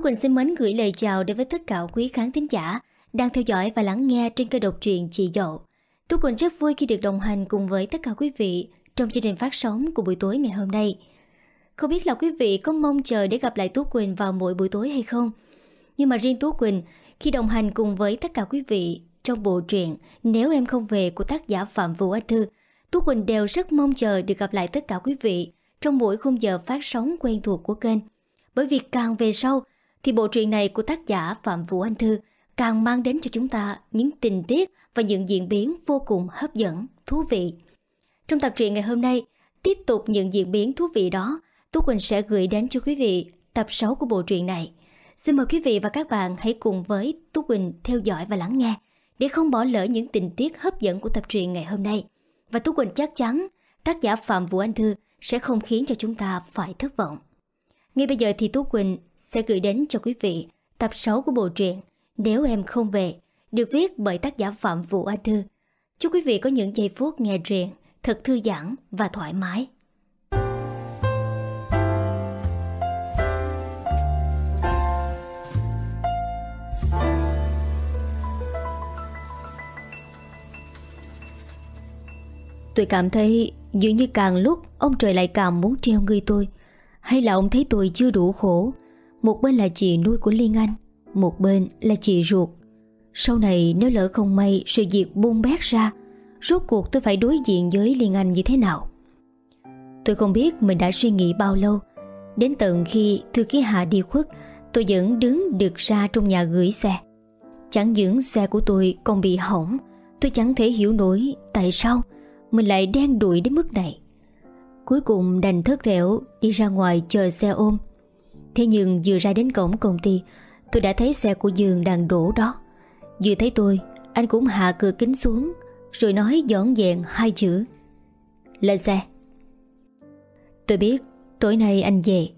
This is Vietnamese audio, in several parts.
Tú Quỳnh xin mến gửi lời chào đến với tất cả quý khán thính giả đang theo dõi và lắng nghe trên kênh độc truyện Chị Dậu. Tú Quỳnh rất vui khi được đồng hành cùng với tất cả quý vị trong chương trình phát sóng của buổi tối ngày hôm nay. Không biết là quý vị có mong chờ để gặp lại Tú Quỳnh vào mỗi buổi tối hay không? Nhưng mà riêng Tú Quỳnh khi đồng hành cùng với tất cả quý vị trong bộ truyện Nếu em không về của tác giả Phạm Vũ Anh Thư, Tú Quỳnh đều rất mong chờ được gặp lại tất cả quý vị trong mỗi khung giờ phát sóng quen thuộc của kênh. Bởi vì càng về sau thì bộ truyện này của tác giả Phạm Vũ Anh Thư càng mang đến cho chúng ta những tình tiết và những diễn biến vô cùng hấp dẫn, thú vị. Trong tập truyện ngày hôm nay, tiếp tục những diễn biến thú vị đó, Tú Quỳnh sẽ gửi đến cho quý vị tập 6 của bộ truyện này. Xin mời quý vị và các bạn hãy cùng với Tú Quỳnh theo dõi và lắng nghe để không bỏ lỡ những tình tiết hấp dẫn của tập truyện ngày hôm nay. Và Tú Quỳnh chắc chắn tác giả Phạm Vũ Anh Thư sẽ không khiến cho chúng ta phải thất vọng. Ngay bây giờ thì Tú Quỳnh sẽ gửi đến cho quý vị tập 6 của bộ truyện Nếu em không về, được viết bởi tác giả Phạm Vũ Anh Thư. Chúc quý vị có những giây phút nghe truyện thật thư giãn và thoải mái. Tôi cảm thấy dường như càng lúc ông trời lại càng muốn treo người tôi. Hay là ông thấy tôi chưa đủ khổ? Một bên là chị nuôi của Liên Anh, Một bên là chị ruột. Sau này nếu lỡ không may Sự việc buông bét ra, Rốt cuộc tôi phải đối diện với Liên Anh như thế nào? Tôi không biết mình đã suy nghĩ bao lâu. Đến tận khi thư ký Hạ đi khuất, Tôi vẫn đứng được ra trong nhà gửi xe. Chẳng những xe của tôi còn bị hỏng, Tôi chẳng thể hiểu nổi Tại sao mình lại đen đuổi đến mức này. Cuối cùng đành thất thểu Đi ra ngoài chờ xe ôm. Thế nhưng vừa ra đến cổng công ty, Tôi đã thấy xe của Dương đang đổ đó. Vừa thấy tôi, Anh cũng hạ cửa kính xuống, Rồi nói dọn dẹn hai chữ. Lên xe. Tôi biết, tối nay anh về.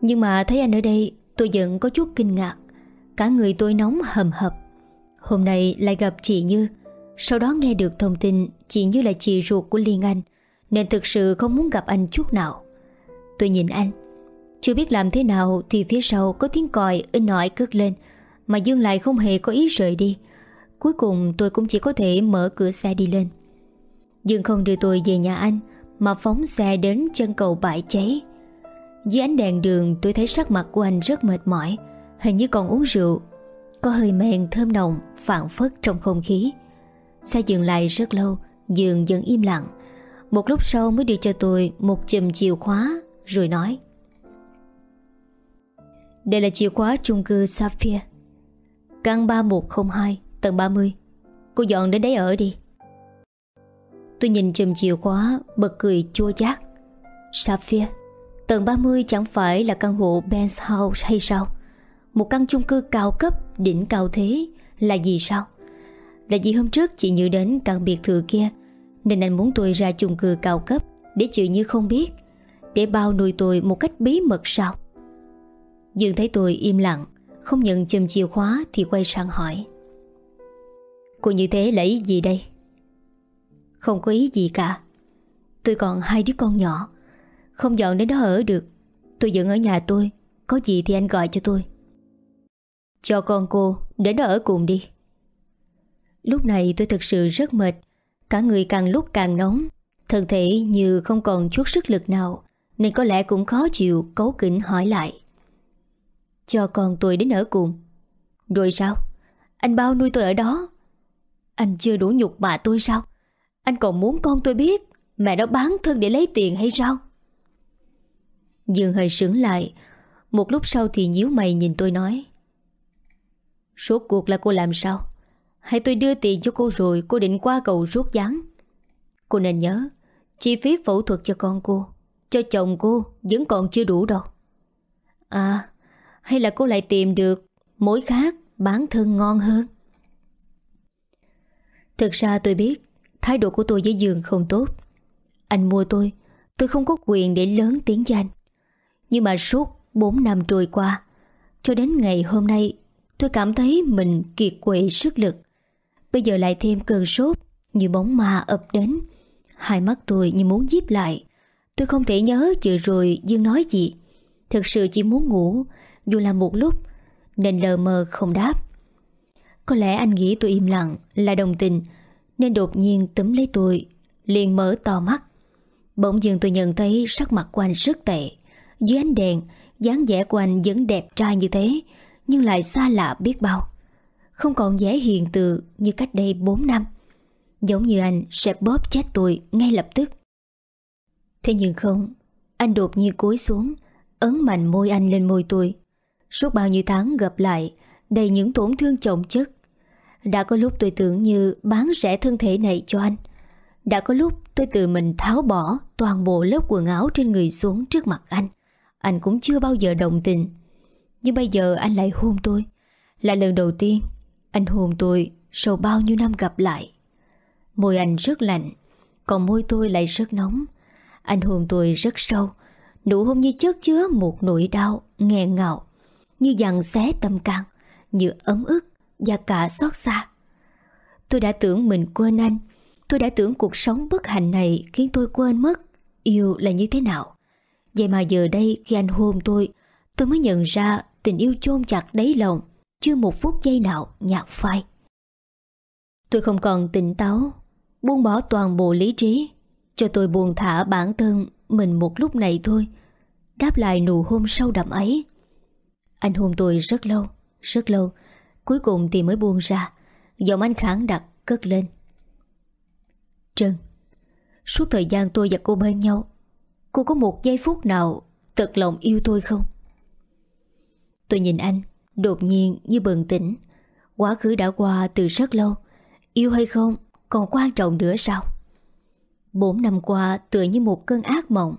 Nhưng mà thấy anh ở đây, Tôi vẫn có chút kinh ngạc. Cả người tôi nóng hầm hập. Hôm nay lại gặp chị Như. Sau đó nghe được thông tin, Chị Như là chị ruột của Liên Anh nên thực sự không muốn gặp anh chút nào. Tôi nhìn anh. Chưa biết làm thế nào Thì phía sau có tiếng còi in nội cất lên, Mà Dương lại không hề có ý rời đi. Cuối cùng tôi cũng chỉ có thể mở cửa xe đi lên. Dương không đưa tôi về nhà anh, Mà phóng xe đến chân cầu bãi cháy. Dưới ánh đèn đường, tôi thấy sắc mặt của anh rất mệt mỏi, Hình như còn uống rượu. Có hơi men thơm nồng phản phất trong không khí. Xe dừng lại rất lâu, Dương dần im lặng một lúc sau mới đưa cho tôi một chùm chìa khóa, Rồi nói. Đây là chìa khóa chung cư Sapphire Căn 3102 Tầng 30 Cô dọn đến đấy ở đi. Tôi nhìn chùm chìa khóa, Bật cười chua chát. Sapphire Tầng 30 chẳng phải là căn hộ Benz House hay sao? Một căn chung cư cao cấp, Đỉnh cao thế, Là gì sao? Là vì hôm trước chị nhớ đến căn biệt thự kia? Nên anh muốn tôi ra chung cư cao cấp Để chịu như không biết, Để bao nuôi tôi một cách bí mật sao? Dương thấy tôi im lặng, Không nhận chùm chìa khóa Thì quay sang hỏi. Cô như thế là ý gì đây? Không có ý gì cả. Tôi còn hai đứa con nhỏ, Không dọn đến đó ở được. Tôi vẫn ở nhà tôi, Có gì thì anh gọi cho tôi. Cho con cô đến đó ở cùng đi. Lúc này tôi thực sự rất mệt Cả người càng lúc càng nóng. Thân thể như không còn chút sức lực nào, Nên có lẽ cũng khó chịu Cấu kỉnh hỏi lại. Cho con tôi đến ở cùng. Rồi sao? Anh bao nuôi tôi ở đó. Anh chưa đủ nhục bà tôi sao? Anh còn muốn con tôi biết Mẹ đã bán thân để lấy tiền hay sao? Dương hơi sững lại. Một lúc sau thì nhíu mày nhìn tôi nói. Suốt cuộc là cô làm sao? Hay tôi đưa tiền cho cô rồi Cô định qua cầu rút gián. Cô nên nhớ, Chi phí phẫu thuật cho con cô, Cho chồng cô vẫn còn chưa đủ đâu. À Hay là cô lại tìm được Mối khác bán thân ngon hơn? Thực ra tôi biết Thái độ của tôi với Dương không tốt. Anh mua tôi Tôi không có quyền để lớn tiếng cho anh. Nhưng mà suốt 4 năm trôi qua, Cho đến ngày hôm nay, Tôi cảm thấy mình kiệt quệ sức lực. Bây giờ lại thêm cơn sốt, Như bóng ma ập đến. Hai mắt tôi như muốn díp lại. Tôi không thể nhớ vừa rồi Dương nói gì. Thực sự chỉ muốn ngủ, Dù là một lúc, Nên lờ mờ không đáp. Có lẽ anh nghĩ tôi im lặng Là đồng tình, Nên đột nhiên túm lấy tôi, Liền mở to mắt. Bỗng dưng tôi nhận thấy sắc mặt của anh rất tệ. Dưới ánh đèn, dáng vẻ của anh vẫn đẹp trai như thế, Nhưng lại xa lạ biết bao. Không còn dễ hiền từ Như cách đây 4 năm. Giống như anh, sẽ bóp chết tôi ngay lập tức. Thế nhưng không, Anh đột nhiên cúi xuống, Ấn mạnh môi anh lên môi tôi. Suốt bao nhiêu tháng gặp lại, Đầy những tổn thương chồng chất. Đã có lúc tôi tưởng như bán rẻ thân thể này cho anh. Đã có lúc tôi tự mình tháo bỏ Toàn bộ lớp quần áo trên người xuống trước mặt anh. Anh cũng chưa bao giờ đồng tình. Nhưng bây giờ anh lại hôn tôi. Là lần đầu tiên anh hôn tôi sau bao nhiêu năm gặp lại. Môi anh rất lạnh, Còn môi tôi lại rất nóng. Anh hôn tôi rất sâu, Nụ hôn như chất chứa một nỗi đau, nghẹn ngào, Như dằn xé tâm can, Như ấm ức và cả xót xa. Tôi đã tưởng mình quên anh, Tôi đã tưởng cuộc sống bất hạnh này Khiến tôi quên mất Yêu là như thế nào. Vậy mà giờ đây khi anh hôn tôi Tôi mới nhận ra tình yêu chôn chặt đáy lòng chưa một phút giây nào nhạt phai. Tôi không còn tỉnh táo, Buông bỏ toàn bộ lý trí, Cho tôi buồn thả bản thân Mình một lúc này thôi. Đáp lại nụ hôn sâu đậm ấy. Anh hôn tôi rất lâu Rất lâu, Cuối cùng thì mới buông ra. Giọng anh kháng đặc, cất lên. Trân Suốt thời gian tôi và cô bên nhau, Cô có một giây phút nào Thật lòng yêu tôi không? Tôi nhìn anh Đột nhiên như bừng tỉnh. Quá khứ đã qua từ rất lâu. Yêu hay không còn quan trọng nữa sao? Bốn năm qua tựa như một cơn ác mộng.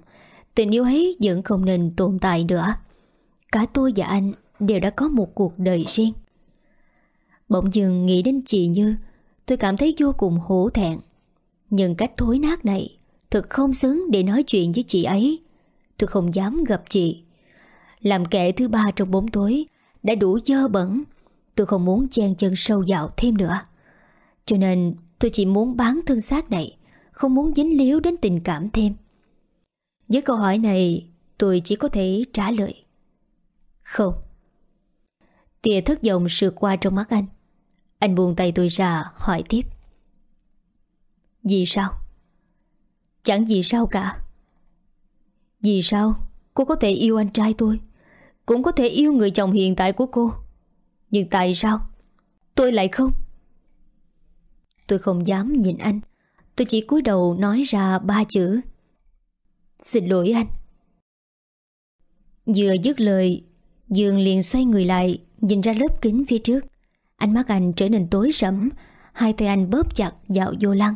Tình yêu ấy vẫn không nên tồn tại nữa. Cả tôi và anh đều đã có một cuộc đời riêng. Bỗng dừng nghĩ đến chị Như, Tôi cảm thấy vô cùng hổ thẹn. Nhưng cách thối nát này Thật không xứng để nói chuyện với chị ấy. Tôi không dám gặp chị. Làm kẻ thứ ba trong bóng tối đã đủ dơ bẩn. Tôi không muốn chen chân sâu dạo thêm nữa. Cho nên tôi chỉ muốn bán thân xác này, Không muốn dính líu đến tình cảm thêm. Với câu hỏi này, Tôi chỉ có thể trả lời. Không. Tia thất vọng sượt qua trong mắt anh. Anh buông tay tôi ra, hỏi tiếp. Vì sao? Chẳng vì sao cả. Vì sao cô có thể yêu anh trai tôi? Cũng có thể yêu người chồng hiện tại của cô. Nhưng tại sao? Tôi lại không. Tôi không dám nhìn anh. Tôi chỉ cúi đầu nói ra ba chữ. Xin lỗi anh. Vừa dứt lời, Dương liền xoay người lại, Nhìn ra lớp kính phía trước. Ánh mắt anh trở nên tối sẫm, Hai tay anh bóp chặt dạo vô lăng.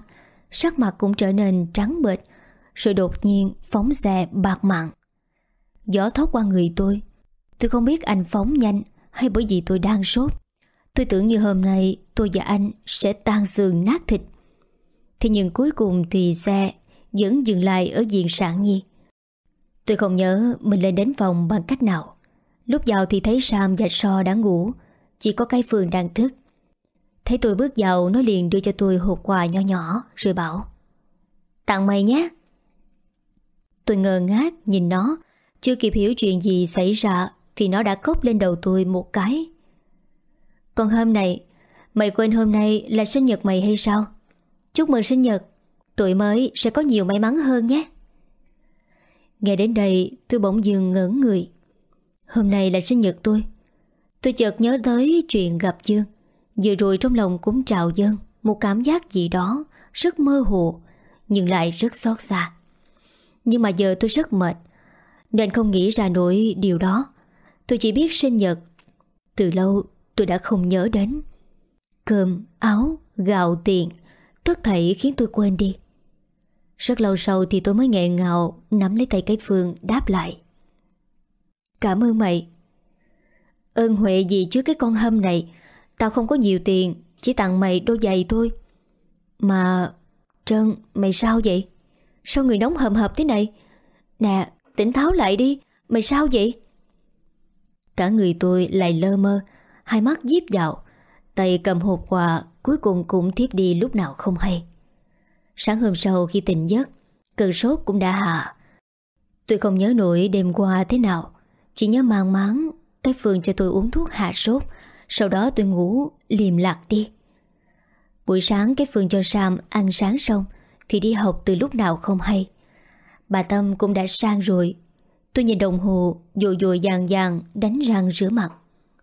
Sắc mặt cũng trở nên trắng bệch, Rồi đột nhiên phóng xe bạc mặn Gió thốc qua người tôi. Tôi không biết anh phóng nhanh Hay bởi vì tôi đang sốt. Tôi tưởng như hôm nay tôi và anh sẽ tan xương nát thịt. Thế nhưng cuối cùng thì xe vẫn dừng lại ở diện sản nhi. Tôi không nhớ mình lên đến phòng bằng cách nào. Lúc vào thì thấy Sam và So đã ngủ, Chỉ có cái Phương đang thức. Thấy tôi bước vào, Nó liền đưa cho tôi hộp quà nhỏ nhỏ, Rồi bảo, Tặng mày nhé. Tôi ngờ ngác nhìn nó, Chưa kịp hiểu chuyện gì xảy ra thì nó đã cốc lên đầu tôi một cái. Còn hôm này Mày quên hôm nay là sinh nhật mày hay sao? Chúc mừng sinh nhật, Tuổi mới sẽ có nhiều may mắn hơn nhé. Nghe đến đây, tôi bỗng dừng ngẩn người. Hôm nay là sinh nhật tôi. Tôi chợt nhớ tới chuyện gặp Dương. Vừa rồi trong lòng cũng trào dâng Một cảm giác gì đó Rất mơ hồ, Nhưng lại rất xót xa. Nhưng mà giờ tôi rất mệt, Nên không nghĩ ra nổi điều đó. Tôi chỉ biết sinh nhật. Từ lâu tôi đã không nhớ đến. Cơm, áo, gạo, tiền Tất thảy khiến tôi quên đi. Rất lâu sau thì tôi mới nghẹn ngào Nắm lấy tay cái Phương đáp lại. Cảm ơn mày. Ơn huệ gì chứ cái con hâm này Tao không có nhiều tiền Chỉ tặng mày đôi giày thôi. Mà Trân mày sao vậy? Sao người nóng hầm hập thế này? Nè tỉnh táo lại đi Mày sao vậy? Cả người tôi lại lơ mơ, Hai mắt díp dạo. Tay cầm hộp quà Cuối cùng cũng thiếp đi lúc nào không hay. Sáng hôm sau khi tỉnh giấc, Cơn sốt cũng đã hạ. Tôi không nhớ nổi đêm qua thế nào, Chỉ nhớ mang máng Cái Phương cho tôi uống thuốc hạ sốt, Sau đó tôi ngủ liềm lạc đi. Buổi sáng cái Phương cho Sam ăn sáng xong Thì đi học từ lúc nào không hay. Bà Tâm cũng đã sang rồi Tôi nhìn đồng hồ Dội dội vàng dàng đánh răng rửa mặt,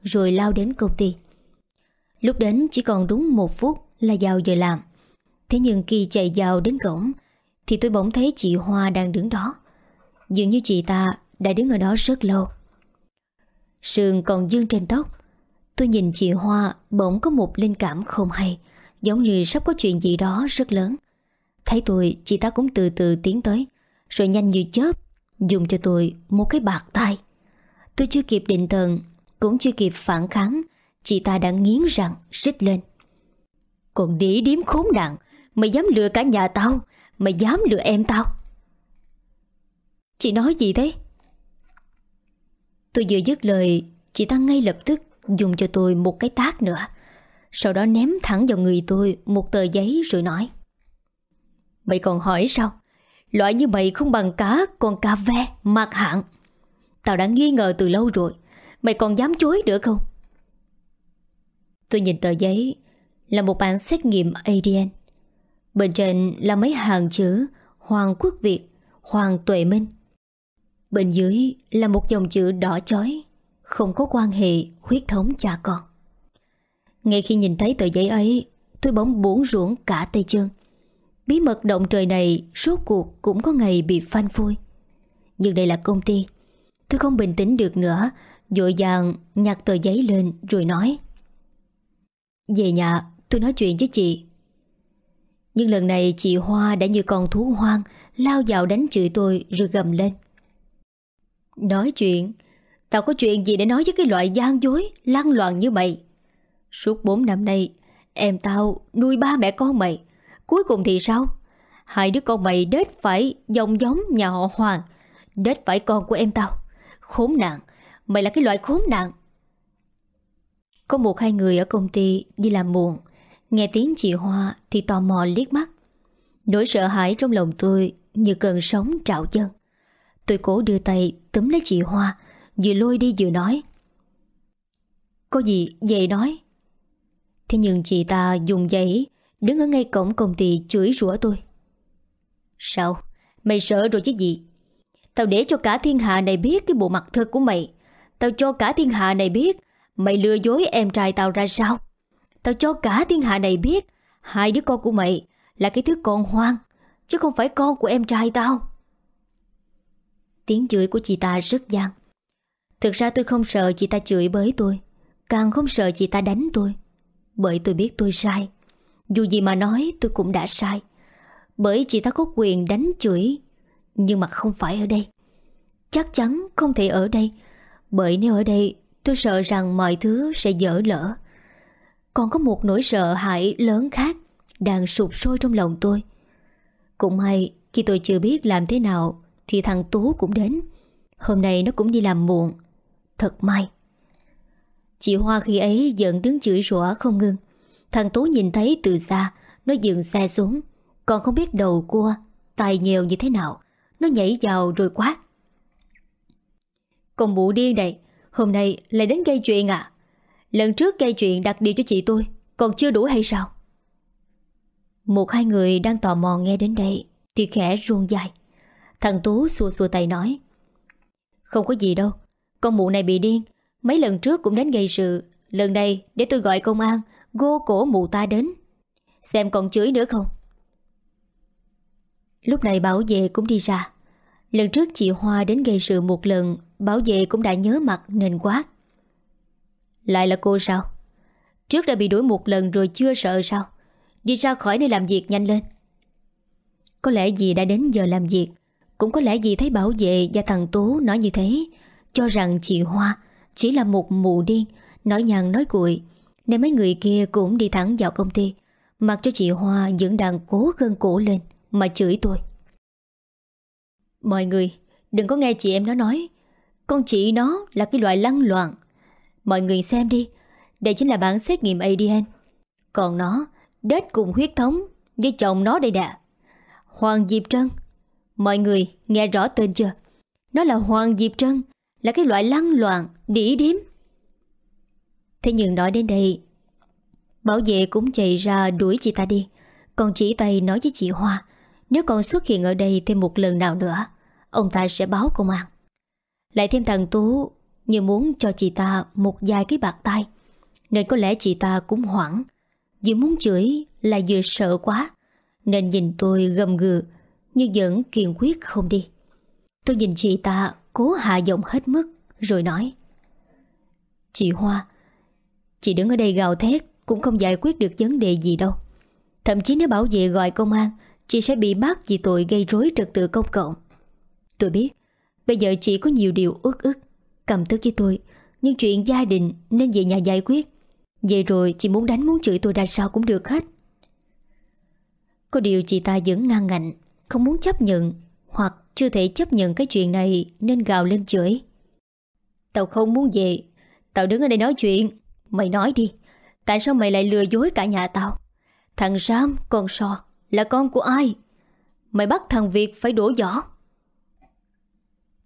Rồi lao đến công ty. Lúc đến chỉ còn đúng một phút Là vào giờ làm. Thế nhưng khi chạy vào đến cổng, Thì tôi bỗng thấy chị Hoa đang đứng đó. Dường như chị ta đã đứng ở đó rất lâu. Sườn còn dương trên tóc. Tôi nhìn chị Hoa bỗng có một linh cảm không hay, Giống như sắp có chuyện gì đó rất lớn. Thấy tôi, chị ta cũng từ từ tiến tới, Rồi nhanh như chớp Dùng cho tôi một cái bạc tai, Tôi chưa kịp định thần Cũng chưa kịp phản kháng Chị ta đã nghiến răng rít lên. Còn đĩ điếm khốn nạn Mày dám lừa cả nhà tao Mày dám lừa em tao. Chị nói gì thế? Tôi vừa dứt lời Chị ta ngay lập tức dùng cho tôi một cái tác nữa. Sau đó ném thẳng vào người tôi Một tờ giấy rồi nói. Mày còn hỏi sao? Loại như mày không bằng cá Còn cà ve, mặt hạng. Tao đã nghi ngờ từ lâu rồi. Mày còn dám chối nữa không? Tôi nhìn tờ giấy. Là một bản xét nghiệm ADN Bên trên là mấy hàng chữ Hoàng Quốc Việt Hoàng Tuệ Minh. Bên dưới là một dòng chữ đỏ chói Không có quan hệ huyết thống cha con. Ngay khi nhìn thấy tờ giấy ấy Tôi bỗng buồn ruộng cả tay chân. Bí mật động trời này Rốt cuộc cũng có ngày bị phanh phui. Nhưng đây là công ty. Tôi không bình tĩnh được nữa, Dội dàng nhặt tờ giấy lên Rồi nói. Về nhà, tôi nói chuyện với chị. Nhưng lần này chị Hoa đã như con thú hoang, Lao vào đánh chửi tôi rồi gầm lên. Nói chuyện, Tao có chuyện gì để nói với cái loại gian dối, lăng loạn như mày? Suốt 4 năm nay, Em tao nuôi ba mẹ con mày Cuối cùng thì sao? Hai đứa con mày đết phải dòng giống nhà họ Hoàng Đết phải con của em tao. Khốn nạn, Mày là cái loại khốn nạn. Có một hai người ở công ty đi làm muộn, Nghe tiếng chị Hoa Thì tò mò liếc mắt. Nỗi sợ hãi trong lòng tôi Như cơn sóng trạo chân Tôi cố đưa tay túm lấy chị Hoa, Vừa lôi đi vừa nói. Có gì về nói? Thế nhưng chị ta dùng giấy Đứng ở ngay cổng công ty chửi rủa tôi. Sao? Mày sợ rồi chứ gì? Tao để cho cả thiên hạ này biết cái bộ mặt thật của mày. Tao cho cả thiên hạ này biết Mày lừa dối em trai tao ra sao? Tao cho cả thiên hạ này biết Hai đứa con của mày Là cái thứ con hoang Chứ không phải con của em trai tao. Tiếng chửi của chị ta rất gian. Thực ra tôi không sợ chị ta chửi bới tôi Càng không sợ chị ta đánh tôi Bởi tôi biết tôi sai dù gì mà nói, tôi cũng đã sai. Bởi chị ta có quyền đánh chửi, Nhưng mà không phải ở đây. Chắc chắn không thể ở đây, Bởi nếu ở đây, Tôi sợ rằng mọi thứ sẽ dở lỡ. Còn có một nỗi sợ hãi lớn khác Đang sụp sôi trong lòng tôi. Cũng hay Khi tôi chưa biết làm thế nào, thì thằng Tú cũng đến. Hôm nay nó cũng đi làm muộn. Thật may. Chị Hoa khi ấy giận đứng chửi rủa không ngưng Thằng Tú nhìn thấy từ xa, Nó dừng xe xuống, Còn không biết đầu cua Tài nhiều như thế nào. Nó nhảy vào rồi quát. Còn bụ điên này, Hôm nay lại đến gây chuyện à? Lần trước gây chuyện đặt điều cho chị tôi, Còn chưa đủ hay sao? Một hai người đang tò mò nghe đến đây Thì khẽ ruông dài. Thằng Tú xua xua tay nói, Không có gì đâu, Con mụ này bị điên. Mấy lần trước cũng đến gây sự, Lần này để tôi gọi công an Gô cổ mụ ta đến. Xem còn chửi nữa không? Lúc này bảo vệ cũng đi ra. Lần trước chị Hoa đến gây sự một lần, Bảo vệ cũng đã nhớ mặt nên quát. Lại là cô sao? Trước đã bị đuổi một lần rồi chưa sợ sao? Đi ra khỏi nơi làm việc nhanh lên. Có lẽ gì đã đến giờ làm việc. Cũng có lẽ dì thấy bảo vệ và thằng Tú nói như thế, Cho rằng chị Hoa chỉ là một mụ điên, Nói nhằn nói cuội nên mấy người kia cũng đi thẳng vào công ty. Mặc cho chị Hoa vẫn đang cố gân cổ lên Mà chửi tôi. Mọi người Đừng có nghe chị em nó nói. Con chị nó là cái loại lăng loạn. Mọi người xem đi Đây chính là bản xét nghiệm ADN Còn nó Đết cùng huyết thống Với chồng nó đây đã. Hoàng Diệp Trân Mọi người nghe rõ tên chưa? Nó là Hoàng Diệp Trân Là cái loại lăng loạn, đỉ điếm. Thế nhưng nói đến đây, Bảo vệ cũng chạy ra đuổi chị ta đi. Còn chỉ tay nói với chị Hoa, Nếu còn xuất hiện ở đây thêm một lần nào nữa, Ông ta sẽ báo công an. Lại thêm thằng Tú, Như muốn cho chị ta một vài cái bạc tay, Nên có lẽ chị ta cũng hoảng. Vừa muốn chửi là vừa sợ quá, Nên nhìn tôi gầm gừ, Nhưng vẫn kiên quyết không đi. Tôi nhìn chị ta cố hạ giọng hết mức, Rồi nói, Chị Hoa Chị đứng ở đây gào thét, Cũng không giải quyết được vấn đề gì đâu. Thậm chí nếu bảo vệ gọi công an, Chị sẽ bị bắt vì tội gây rối trật tự công cộng. Tôi biết, Bây giờ chị có nhiều điều ước ức Cầm tức với tôi, Nhưng chuyện gia đình nên về nhà giải quyết. Vậy rồi chị muốn đánh muốn chửi tôi ra sao cũng được hết. Có điều chị ta vẫn ngang ngạnh, Không muốn chấp nhận, Hoặc chưa thể chấp nhận cái chuyện này Nên gào lên chửi. Tao không muốn về, Tao đứng ở đây nói chuyện. Mày nói đi, Tại sao mày lại lừa dối cả nhà tao? Thằng Ram con So Là con của ai? Mày bắt thằng Việt phải đổ giỏ.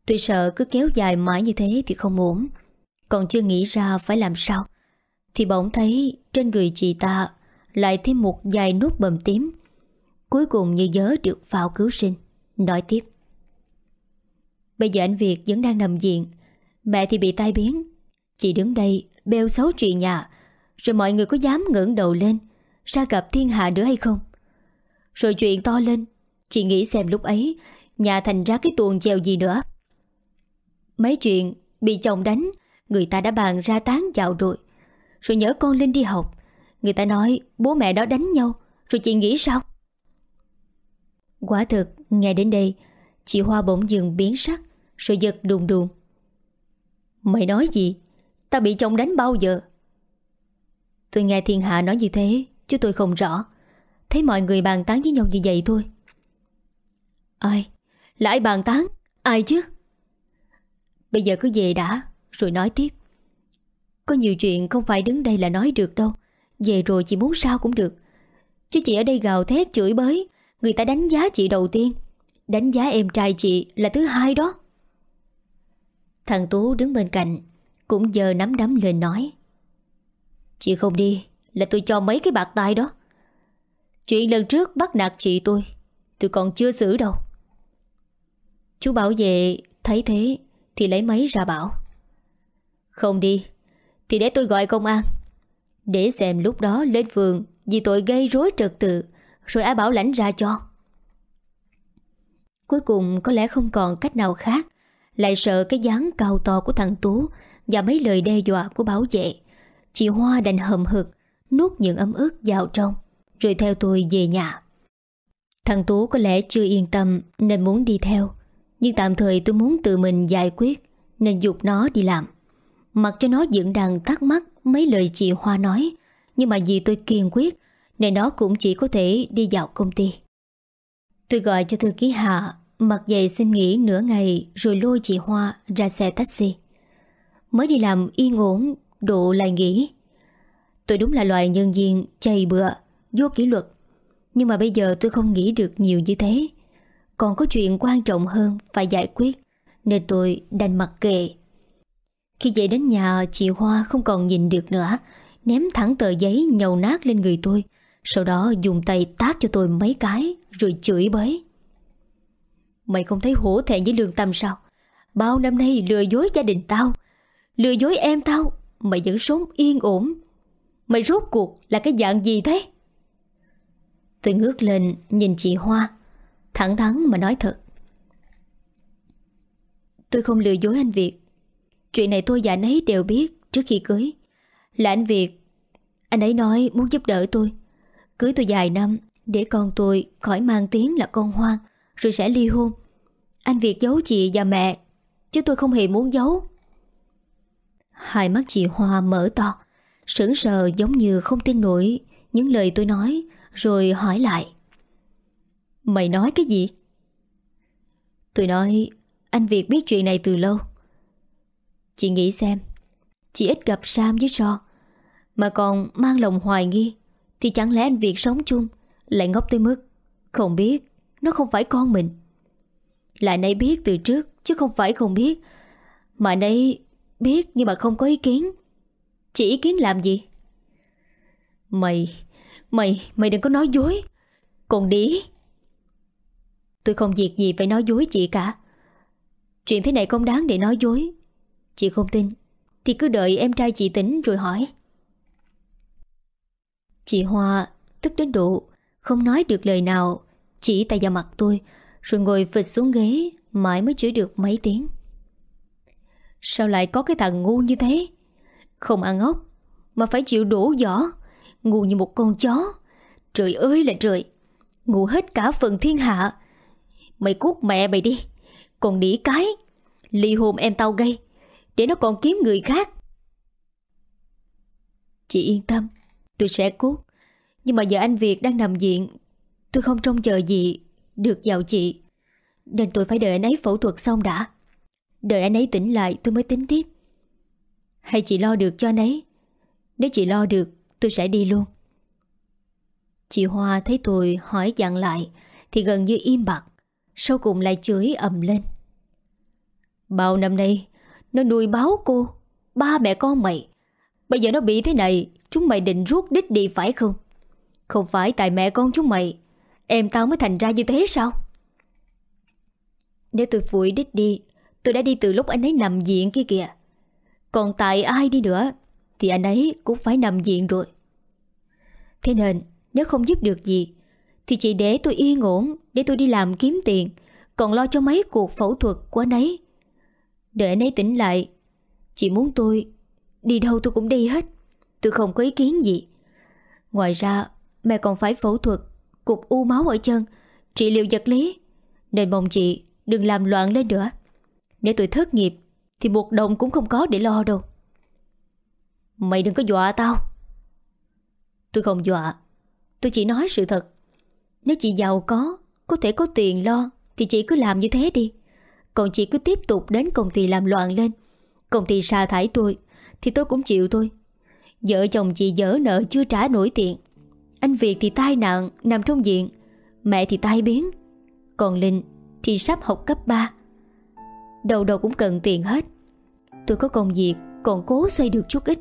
Tuy sợ cứ kéo dài mãi như thế thì không ổn, Còn chưa nghĩ ra phải làm sao, Thì bỗng thấy trên người chị ta Lại thêm một vài nốt bầm tím, Cuối cùng như nhớ được vào cứu sinh, Nói tiếp. Bây giờ anh Việt vẫn đang nằm viện, Mẹ thì bị tai biến, Chị đứng đây bêu xấu chuyện nhà, Rồi mọi người có dám ngẩng đầu lên, Ra gặp thiên hạ nữa hay không? Rồi chuyện to lên, Chị nghĩ xem lúc ấy, Nhà thành ra cái tuồng chèo gì nữa. Mấy chuyện bị chồng đánh, Người ta đã bàn ra tán dạo rồi. Rồi nhớ con lên đi học, Người ta nói bố mẹ đó đánh nhau, Rồi chị nghĩ sao? Quả thực, nghe đến đây, Chị Hoa bỗng dừng biến sắc, Rồi giật đùng đùng. Mày nói gì? Ta bị chồng đánh bao giờ? Tôi nghe thiên hạ nói như thế, Chứ tôi không rõ. Thấy mọi người bàn tán với nhau như vậy thôi. Ai? Lại bàn tán? Ai chứ? Bây giờ cứ về đã, Rồi nói tiếp. Có nhiều chuyện không phải đứng đây là nói được đâu. Về rồi chị muốn sao cũng được. Chứ chị ở đây gào thét chửi bới, Người ta đánh giá chị đầu tiên. Đánh giá em trai chị là thứ hai đó. Thằng Tú đứng bên cạnh cũng giờ nắm đấm lên nói. Chị không đi, Là tôi cho mấy cái bạc tay đó. Chuyện lần trước bắt nạt chị tôi Tôi còn chưa xử đâu. Chú bảo vệ thấy thế, Thì lấy máy ra bảo. Không đi, Thì để tôi gọi công an. Để xem lúc đó lên phường Vì tội gây rối trật tự, Rồi ai bảo lãnh ra cho. Cuối cùng có lẽ không còn cách nào khác, Lại sợ cái dáng cao to của thằng Tú và mấy lời đe dọa của bảo vệ. Chị Hoa đành hầm hực, Nuốt những ấm ức vào trong, Rồi theo tôi về nhà. Thằng Tú có lẽ chưa yên tâm Nên muốn đi theo, Nhưng tạm thời tôi muốn tự mình giải quyết, Nên dục nó đi làm. Mặc cho nó vẫn đang thắc mắc Mấy lời chị Hoa nói, Nhưng mà vì tôi kiên quyết, Nên nó cũng chỉ có thể đi vào công ty. Tôi gọi cho thư ký Hạ Mặc dậy xin nghỉ nửa ngày Rồi lôi chị Hoa ra xe taxi. Mới đi làm yên ổn Độ lại nghỉ. Tôi đúng là loại nhân viên chày bựa, Vô kỷ luật. Nhưng mà bây giờ tôi không nghĩ được nhiều như thế. Còn có chuyện quan trọng hơn Phải giải quyết, Nên tôi đành mặc kệ. Khi về đến nhà, chị Hoa không còn nhìn được nữa, Ném thẳng tờ giấy nhầu nát lên người tôi, Sau đó dùng tay tát cho tôi mấy cái Rồi chửi bới. Mày không thấy hổ thẹn với lương tâm sao? Bao năm nay lừa dối gia đình tao Lừa dối em tao, Mày vẫn sống yên ổn. Mày rốt cuộc là cái dạng gì thế? Tôi ngước lên, Nhìn chị Hoa, Thẳng thắn mà nói thật. Tôi không lừa dối anh Việt. Chuyện này tôi và anh ấy đều biết Trước khi cưới. Là anh Việt, Anh ấy nói muốn giúp đỡ tôi. Cưới tôi vài năm, Để con tôi khỏi mang tiếng là con hoang, Rồi sẽ ly hôn. Anh Việt giấu chị và mẹ, Chứ tôi không hề muốn giấu. Hai mắt chị Hoa mở to, Sững sờ giống như không tin nổi Những lời tôi nói, Rồi hỏi lại Mày nói cái gì? Tôi nói Anh Việt biết chuyện này từ lâu Chị nghĩ xem, Chị ít gặp Sam với So Mà còn mang lòng hoài nghi, Thì chẳng lẽ anh Việt sống chung Lại ngốc tới mức Không biết Nó không phải con mình Lại nay biết từ trước Chứ không phải không biết, Mà nay biết nhưng mà không có ý kiến. Chị ý kiến làm gì? Mày Mày Mày đừng có nói dối. Còn đi Tôi không việc gì phải nói dối chị cả. Chuyện thế này không đáng để nói dối. Chị không tin. Thì cứ đợi em trai chị tỉnh rồi hỏi. Chị Hoa tức đến độ Không nói được lời nào. Chỉ tay vào mặt tôi, Rồi ngồi phịch xuống ghế, Mãi mới chửi được mấy tiếng. Sao lại có cái thằng ngu như thế? Không ăn ốc, Mà phải chịu đổ giỏ. Ngu như một con chó. Trời ơi là trời. Ngu hết cả phần thiên hạ. Mày cút mẹ mày đi. Còn đĩ cái. Ly hôn em tao gây. Để nó còn kiếm người khác. Chị yên tâm. Tôi sẽ cút Nhưng mà giờ anh Việt đang nằm viện. Tôi không trông chờ gì Được vào chị. Nên tôi phải đợi anh ấy phẫu thuật xong đã. Đợi anh ấy tỉnh lại tôi mới tính tiếp. Hay chị lo được cho anh ấy? Nếu chị lo được, Tôi sẽ đi luôn. Chị Hoa thấy tôi hỏi dặn lại Thì gần như im bặt, Sau cùng lại chửi ầm lên. Bao năm nay, Nó nuôi báo cô, Ba mẹ con mày. Bây giờ nó bị thế này, Chúng mày định rút đích đi phải không? Không phải tại mẹ con chúng mày, Em tao mới thành ra như thế sao? Nếu tôi phủi đích đi Tôi đã đi từ lúc anh ấy nằm viện kia kìa. Còn tại ai đi nữa, Thì anh ấy cũng phải nằm viện rồi. Thế nên, nếu không giúp được gì, Thì chị để tôi yên ổn, Để tôi đi làm kiếm tiền, Còn lo cho mấy cuộc phẫu thuật của anh ấy. Đợi anh ấy tỉnh lại Chị muốn tôi Đi đâu tôi cũng đi hết, Tôi không có ý kiến gì. Ngoài ra, mẹ còn phải phẫu thuật Cục u máu ở chân, Trị liệu vật lý, Nên mong chị đừng làm loạn lên nữa. Nếu tôi thất nghiệp, Thì một đồng cũng không có để lo đâu. Mày đừng có dọa tao. Tôi không dọa, Tôi chỉ nói sự thật. Nếu chị giàu có Có thể có tiền lo, Thì chị cứ làm như thế đi. Còn chị cứ tiếp tục đến công ty làm loạn lên. Công ty sa thải tôi, Thì tôi cũng chịu thôi. Vợ chồng chị dở nợ chưa trả nổi tiền. Anh Việt thì tai nạn, Nằm trong viện Mẹ thì tai biến. Còn Linh thì sắp học cấp 3 Đầu đầu cũng cần tiền hết. Tôi có công việc, Còn cố xoay được chút ít.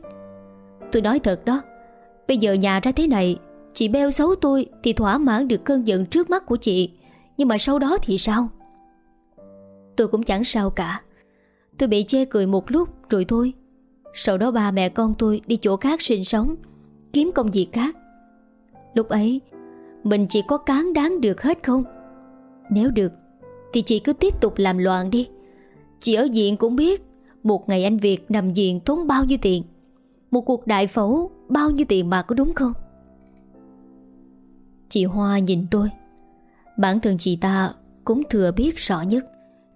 Tôi nói thật đó, Bây giờ nhà ra thế này, Chị beo xấu tôi thì thỏa mãn được cơn giận trước mắt của chị, Nhưng mà sau đó thì sao? Tôi cũng chẳng sao cả. Tôi bị chê cười một lúc rồi thôi. Sau đó ba mẹ con tôi đi chỗ khác sinh sống, Kiếm công việc khác. Lúc ấy, Mình chỉ có cán đáng được hết không? Nếu được, Thì chị cứ tiếp tục làm loạn đi. Chị ở viện cũng biết Một ngày anh Việt nằm viện tốn bao nhiêu tiền. Một cuộc đại phẫu Bao nhiêu tiền mà có đúng không? Chị Hoa nhìn tôi. Bản thân chị ta cũng thừa biết rõ nhất.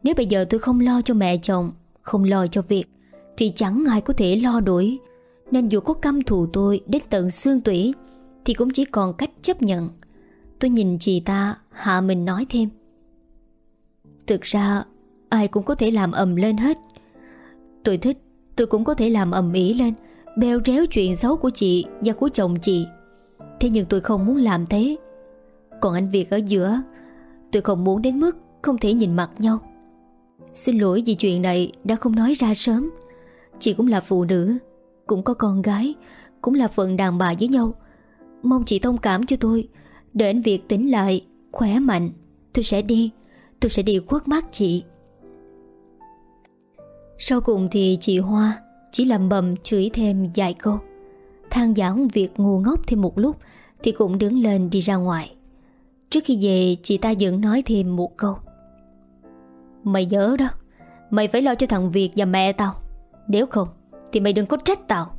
Nếu bây giờ tôi không lo cho mẹ chồng, Không lo cho việc Thì chẳng ai có thể lo đuổi Nên dù có căm thù tôi đến tận xương tủy, Thì cũng chỉ còn cách chấp nhận. Tôi nhìn chị ta, Hạ mình nói thêm. Thực ra Ai cũng có thể làm ầm lên hết. Tôi thích, Tôi cũng có thể làm ầm ĩ lên, Bèo réo chuyện xấu của chị Và của chồng chị. Thế nhưng tôi không muốn làm thế. Còn anh Việt ở giữa, Tôi không muốn đến mức không thể nhìn mặt nhau. Xin lỗi vì chuyện này đã không nói ra sớm. Chị cũng là phụ nữ, Cũng có con gái, Cũng là phận đàn bà với nhau. Mong chị thông cảm cho tôi. Để anh Việt tỉnh lại, Khỏe mạnh, Tôi sẽ đi, Tôi sẽ đi khuất mắt chị. Sau cùng thì chị Hoa Chỉ làm bầm chửi thêm vài câu. Than giảng việc ngu ngốc thêm một lúc Thì cũng đứng lên đi ra ngoài. Trước khi về, chị ta vẫn nói thêm một câu. Mày nhớ đó, Mày phải lo cho thằng Việt và mẹ tao. Nếu không Thì mày đừng có trách tao.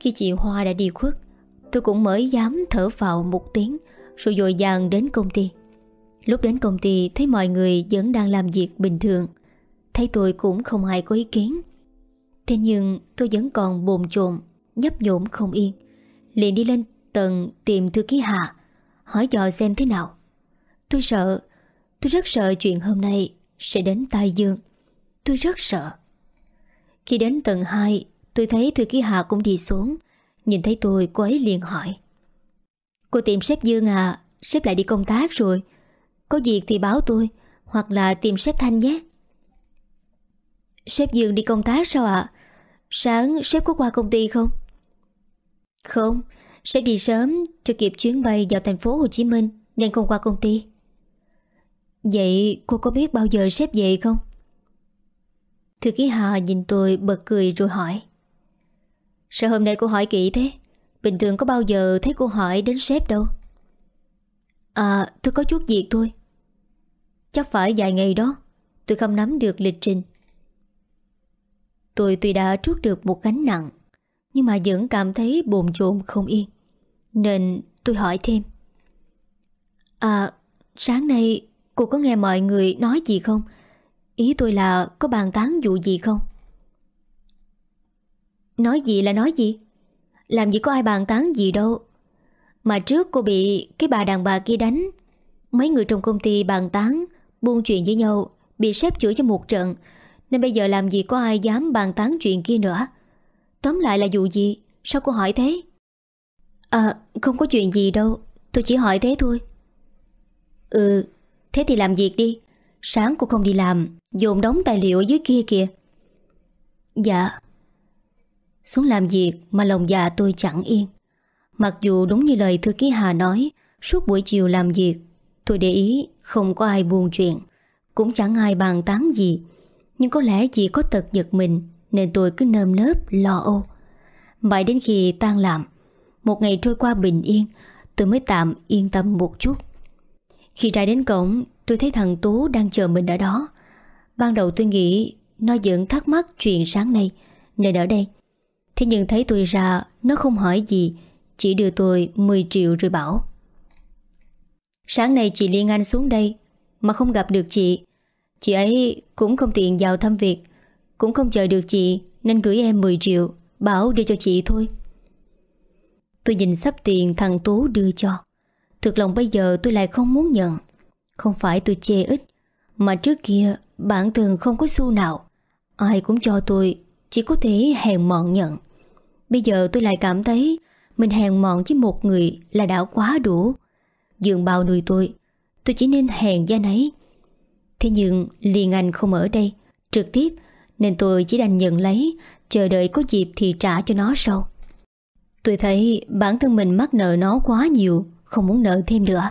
Khi chị Hoa đã đi khuất, Tôi cũng mới dám thở vào một tiếng, Rồi dội dàng đến công ty. Lúc đến công ty, thấy mọi người vẫn đang làm việc bình thường. Thấy tôi cũng không ai có ý kiến. Thế nhưng tôi vẫn còn bồn chồn, Nhấp nhổm không yên. Liền đi lên tầng tìm thư ký Hạ Hỏi dò xem thế nào. Tôi sợ, Tôi rất sợ chuyện hôm nay Sẽ đến tai Dương. Tôi rất sợ. Khi đến tầng 2 Tôi thấy Thư Ký Hạ cũng đi xuống, Nhìn thấy tôi cô ấy liền hỏi. Cô tìm sếp Dương à Sếp lại đi công tác rồi. Có việc thì báo tôi, Hoặc là tìm sếp Thanh nhé. Sếp Dương đi công tác sao ạ? Sáng sếp có qua công ty không? Không. Sếp đi sớm, cho kịp chuyến bay vào thành phố Hồ Chí Minh, Nên không qua công ty. Vậy cô có biết bao giờ sếp về không? Thư ký Hà nhìn tôi bật cười rồi hỏi. Sao hôm nay cô hỏi kỹ thế? Bình thường có bao giờ thấy cô hỏi đến sếp đâu? À tôi có chút việc thôi. Chắc phải vài ngày đó, Tôi không nắm được lịch trình. Tôi tuy đã trút được một gánh nặng, Nhưng mà vẫn cảm thấy bồn chồn không yên Nên tôi hỏi thêm À sáng nay cô có nghe mọi người nói gì không? Ý tôi là có bàn tán vụ gì không? Nói gì là nói gì? Làm gì có ai bàn tán gì đâu Mà trước cô bị cái bà đàn bà kia đánh, Mấy người trong công ty bàn tán, Buôn chuyện với nhau, Bị sếp chửi cho một trận nên bây giờ làm gì có ai dám bàn tán chuyện kia nữa? Tóm lại là vụ gì, Sao cô hỏi thế? À không có chuyện gì đâu, Tôi chỉ hỏi thế thôi. Ừ Thế thì làm việc đi. Sáng cô không đi làm, Dồn đóng tài liệu ở dưới kia kìa. Dạ. Xuống làm việc mà lòng già tôi chẳng yên. Mặc dù đúng như lời thư ký Hà nói, Suốt buổi chiều làm việc, Tôi để ý không có ai buồn chuyện, Cũng chẳng ai bàn tán gì. Nhưng có lẽ chỉ có tật giật mình Nên tôi cứ nơm nớp, lo âu. Mãi đến khi tan làm, Một ngày trôi qua bình yên, Tôi mới tạm yên tâm một chút. Khi ra đến cổng, Tôi thấy thằng Tú đang chờ mình ở đó. Ban đầu tôi nghĩ Nó vẫn thắc mắc chuyện sáng nay Nên ở đây. Thế nhưng thấy tôi ra, Nó không hỏi gì, Chỉ đưa tôi 10 triệu rồi bảo, Sáng nay chị Liên Anh xuống đây Mà không gặp được chị. Chị ấy cũng không tiện vào thăm việc. Cũng không chờ được chị, Nên gửi em 10 triệu, Bảo đưa cho chị thôi. Tôi nhìn sắp tiền thằng Tú đưa cho. Thực lòng bây giờ tôi lại không muốn nhận. Không phải tôi chê ít, Mà trước kia bản thân không có xu nào. Ai cũng cho tôi, Chỉ có thể hèn mọn nhận. Bây giờ tôi lại cảm thấy Mình hèn mọn với một người là đã quá đủ. Dường bao nuôi tôi Tôi chỉ nên hèn gia nấy. Thế nhưng liền anh không ở đây. Trực tiếp, Nên tôi chỉ đành nhận lấy, Chờ đợi có dịp thì trả cho nó sau. Tôi thấy bản thân mình mắc nợ nó quá nhiều, Không muốn nợ thêm nữa.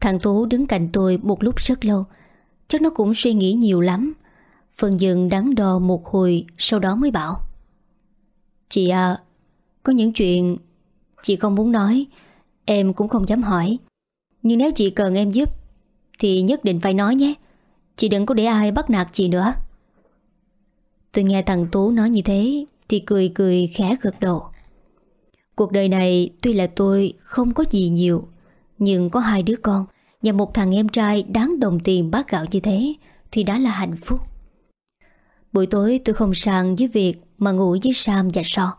Thằng Tú đứng cạnh tôi một lúc rất lâu, Chắc nó cũng suy nghĩ nhiều lắm. Phần dừng đắn đo một hồi, Sau đó mới bảo. Chị à Có những chuyện Chị không muốn nói, Em cũng không dám hỏi. Nhưng nếu chị cần em giúp, Thì nhất định phải nói nhé. Chị đừng có để ai bắt nạt chị nữa. Tôi nghe thằng Tú nói như thế Thì cười cười khẽ gật đầu. Cuộc đời này tuy là tôi không có gì nhiều, Nhưng có hai đứa con Và một thằng em trai đáng đồng tiền bát gạo như thế Thì đã là hạnh phúc. Buổi tối tôi không sàng với việc Mà ngủ với Sam và So.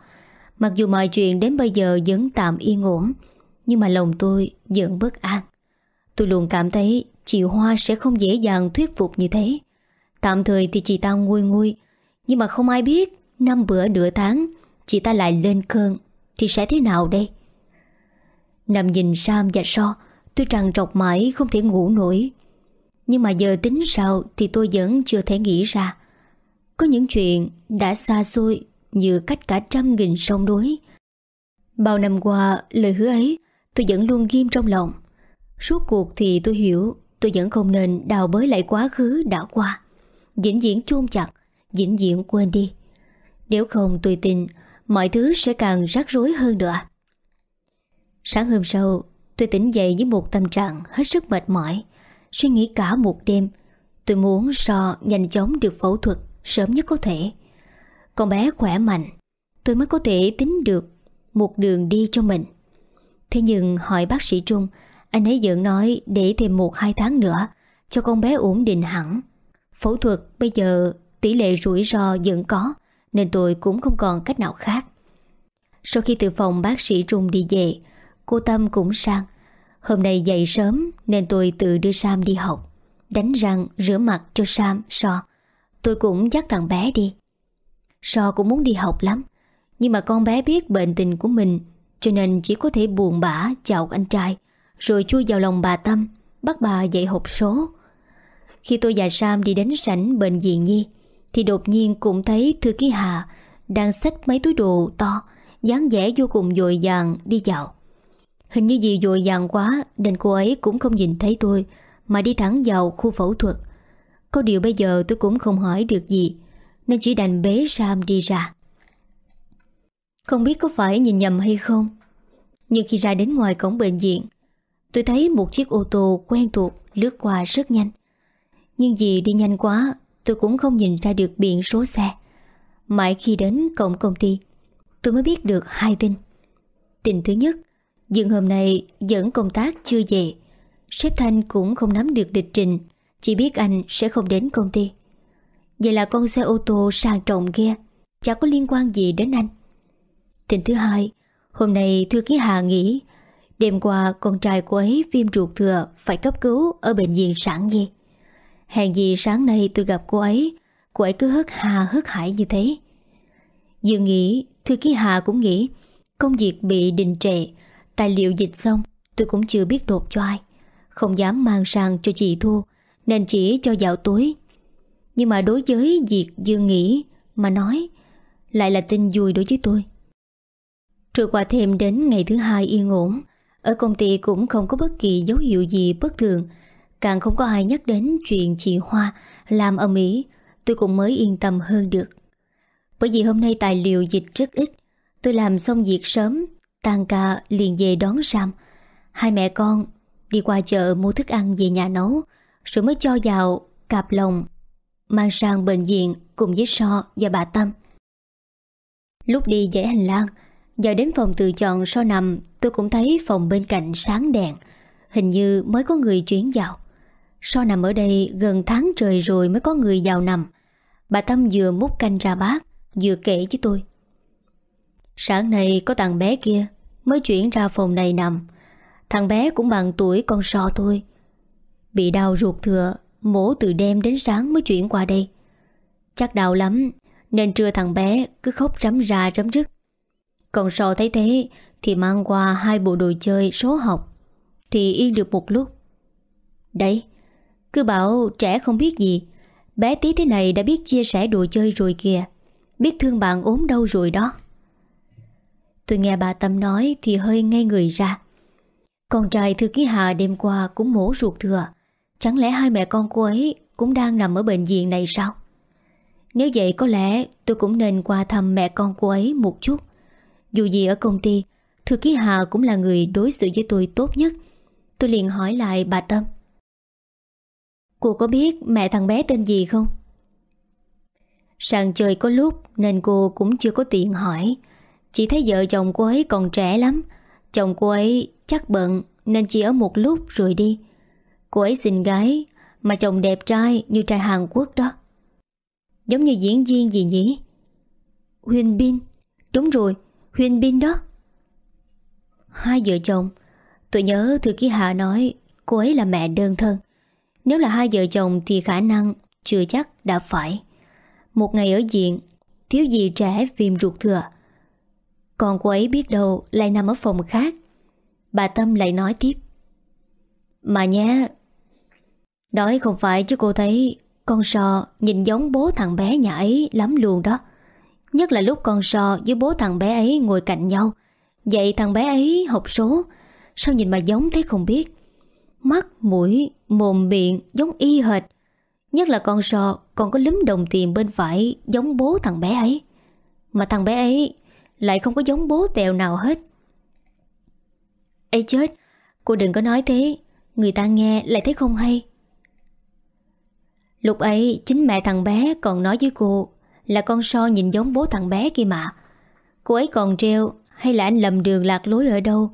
Mặc dù mọi chuyện đến bây giờ vẫn tạm yên ổn, Nhưng mà lòng tôi vẫn bất an. Tôi luôn cảm thấy chị Hoa sẽ không dễ dàng thuyết phục như thế. Tạm thời thì chị ta nguôi nguôi. Nhưng mà không ai biết, Năm bữa nửa tháng, Chị ta lại lên cơn, Thì sẽ thế nào đây? Nằm nhìn Sam và So, Tôi trằn trọc mãi không thể ngủ nổi. Nhưng mà giờ tính sao Thì tôi vẫn chưa thể nghĩ ra. Có những chuyện đã xa xôi Như cách cả trăm nghìn sông núi. Bao năm qua, lời hứa ấy, Tôi vẫn luôn ghim trong lòng. Suốt cuộc thì tôi hiểu Tôi vẫn không nên đào bới lại quá khứ đã qua. Dĩnh viễn chôn chặt dĩnh viễn quên đi. Nếu không tôi tin Mọi thứ sẽ càng rắc rối hơn nữa Sáng hôm sau, Tôi tỉnh dậy với một tâm trạng hết sức mệt mỏi. Suy nghĩ cả một đêm, Tôi muốn so nhanh chóng được phẫu thuật Sớm nhất có thể. Con bé khỏe mạnh, Tôi mới có thể tính được Một đường đi cho mình. Thế nhưng hỏi bác sĩ Trung anh ấy dựng nói để thêm một hai tháng nữa Cho con bé ổn định hẳn. Phẫu thuật bây giờ tỷ lệ rủi ro vẫn có Nên tôi cũng không còn cách nào khác. Sau khi từ phòng bác sĩ Trung đi về Cô Tâm cũng sang. Hôm nay dậy sớm Nên tôi tự đưa Sam đi học Đánh răng, rửa mặt cho Sam, So. Tôi cũng dắt thằng bé đi. So cũng muốn đi học lắm Nhưng mà con bé biết bệnh tình của mình Cho nên chỉ có thể buồn bã chào anh trai. Rồi chui vào lòng bà Tâm, Bắt bà dạy hộp số. Khi tôi và Sam đi đến sảnh bệnh viện Nhi, Thì đột nhiên cũng thấy Thư Ký Hà Đang xách mấy túi đồ to, dáng vẻ vô cùng dội dàng đi dạo Hình như vì dội dàng quá Nên cô ấy cũng không nhìn thấy tôi, Mà đi thẳng vào khu phẫu thuật. Có điều bây giờ tôi cũng không hỏi được gì, Nên chỉ đành bế Sam đi ra. Không biết có phải nhìn nhầm hay không, Nhưng khi ra đến ngoài cổng bệnh viện Tôi thấy một chiếc ô tô quen thuộc lướt qua rất nhanh. Nhưng vì đi nhanh quá, Tôi cũng không nhìn ra được biển số xe. Mãi khi đến cổng công ty, Tôi mới biết được hai tin. Tin thứ nhất Dương hôm nay, dẫn công tác chưa về. Sếp Thanh cũng không nắm được lịch trình, Chỉ biết anh sẽ không đến công ty. Vậy là con xe ô tô sang trọng kia, Chả có liên quan gì đến anh. Tin thứ hai, Hôm nay Thư Ký Hà nghĩ Đêm qua, con trai cô ấy viêm ruột thừa Phải cấp cứu ở bệnh viện sản gì Hèn gì sáng nay tôi gặp cô ấy Cô ấy cứ hớt hà hớt hải như thế. Dương nghĩ, Thư ký Hà cũng nghĩ, Công việc bị đình trệ, Tài liệu dịch xong, Tôi cũng chưa biết đột cho ai. Không dám mang sang cho chị Thu, Nên chỉ cho dạo tối. Nhưng mà đối với việc Dương nghĩ Mà nói, Lại là tin vui đối với tôi. Trôi qua thêm đến ngày thứ hai yên ổn ở công ty cũng không có bất kỳ dấu hiệu gì bất thường. Càng không có ai nhắc đến chuyện chị Hoa Làm ở Mỹ Tôi cũng mới yên tâm hơn được. Bởi vì hôm nay tài liệu dịch rất ít, Tôi làm xong việc sớm Tan ca liền về đón Sam. Hai mẹ con đi qua chợ mua thức ăn về nhà nấu, Rồi mới cho vào cạp lồng Mang sang bệnh viện cùng với So và bà Tâm. Lúc đi dãy hành lang Giờ đến phòng tự chọn So nằm, Tôi cũng thấy phòng bên cạnh sáng đèn. Hình như mới có người chuyển vào. So nằm ở đây gần tháng trời rồi mới có người vào nằm. Bà Tâm vừa múc canh ra bát, Vừa kể với tôi. Sáng nay có thằng bé kia Mới chuyển ra phòng này nằm. Thằng bé cũng bằng tuổi con so tôi. Bị đau ruột thừa, Mổ từ đêm đến sáng mới chuyển qua đây. Chắc đau lắm, Nên trưa thằng bé cứ khóc rắm ra rắm rứt. Còn so thấy thế, Thì mang qua hai bộ đồ chơi số học. Thì yên được một lúc. Đấy, Cứ bảo trẻ không biết gì. Bé tí thế này đã biết chia sẻ đồ chơi rồi kìa. Biết thương bạn ốm đâu rồi đó. Tôi nghe bà Tâm nói thì hơi ngây người ra. Con trai thư ký Hà đêm qua cũng mổ ruột thừa. Chẳng lẽ hai mẹ con cô ấy cũng đang nằm ở bệnh viện này sao? Nếu vậy có lẽ tôi cũng nên qua thăm mẹ con cô ấy một chút. Dù gì ở công ty Thư ký Hà cũng là người đối xử với tôi tốt nhất. Tôi liền hỏi lại bà Tâm Cô có biết mẹ thằng bé tên gì không? Sàn trời có lúc nên cô cũng chưa có tiện hỏi. Chỉ thấy vợ chồng cô ấy còn trẻ lắm. Chồng cô ấy chắc bận nên chỉ ở một lúc rồi đi. Cô ấy xinh gái mà chồng đẹp trai như trai Hàn Quốc đó. Giống như diễn viên gì nhỉ? Huyền Bin. Đúng rồi, Huyền Bin đó Hai vợ chồng Tôi nhớ Thư Ký Hạ nói Cô ấy là mẹ đơn thân nếu là hai vợ chồng thì khả năng chưa chắc đã phải. Một ngày ở diện, thiếu gì trẻ viêm ruột thừa. Còn cô ấy biết đâu lại nằm ở phòng khác. Bà Tâm lại nói tiếp. Mà nhé, đói không phải chứ cô thấy con sò nhìn giống bố thằng bé nhà ấy lắm luôn đó. Nhất là lúc con sò với bố thằng bé ấy ngồi cạnh nhau. Vậy thằng bé ấy học số, sao nhìn mà giống thế không biết. Mắt, mũi, mồm miệng giống y hệt. Nhất là con sò còn có lúm đồng tiền bên phải giống bố thằng bé ấy. Mà thằng bé ấy lại không có giống bố tèo nào hết. Ê chết, cô đừng có nói thế. Người ta nghe lại thấy không hay. Lúc ấy chính mẹ thằng bé còn nói với cô là con so nhìn giống bố thằng bé kia mà. Cô ấy còn treo, Hay là anh lầm đường lạc lối ở đâu?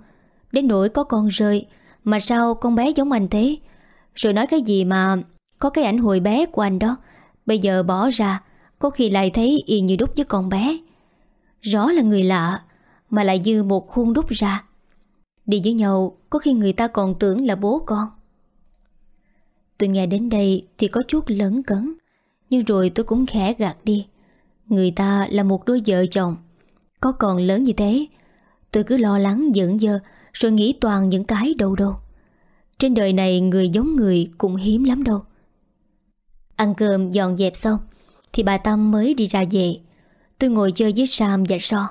Đến nỗi có con rơi, mà sao con bé giống anh thế? Rồi nói cái gì mà Có cái ảnh hồi bé của anh đó? Bây giờ bỏ ra, Có khi lại thấy y như đúc với con bé. Rõ là người lạ, Mà lại dư một khuôn đúc ra. Đi với nhau, Có khi người ta còn tưởng là bố con. Tôi nghe đến đây Thì có chút lấn cấn, Nhưng rồi tôi cũng khẽ gạt đi. Người ta là một đôi vợ chồng. Có còn lớn như thế, Tôi cứ lo lắng giận dơ, rồi nghĩ toàn những cái đâu đâu. Trên đời này người giống người cũng hiếm lắm đâu. Ăn cơm dọn dẹp xong, Thì bà Tâm mới đi ra về. Tôi ngồi chơi với Sam và So.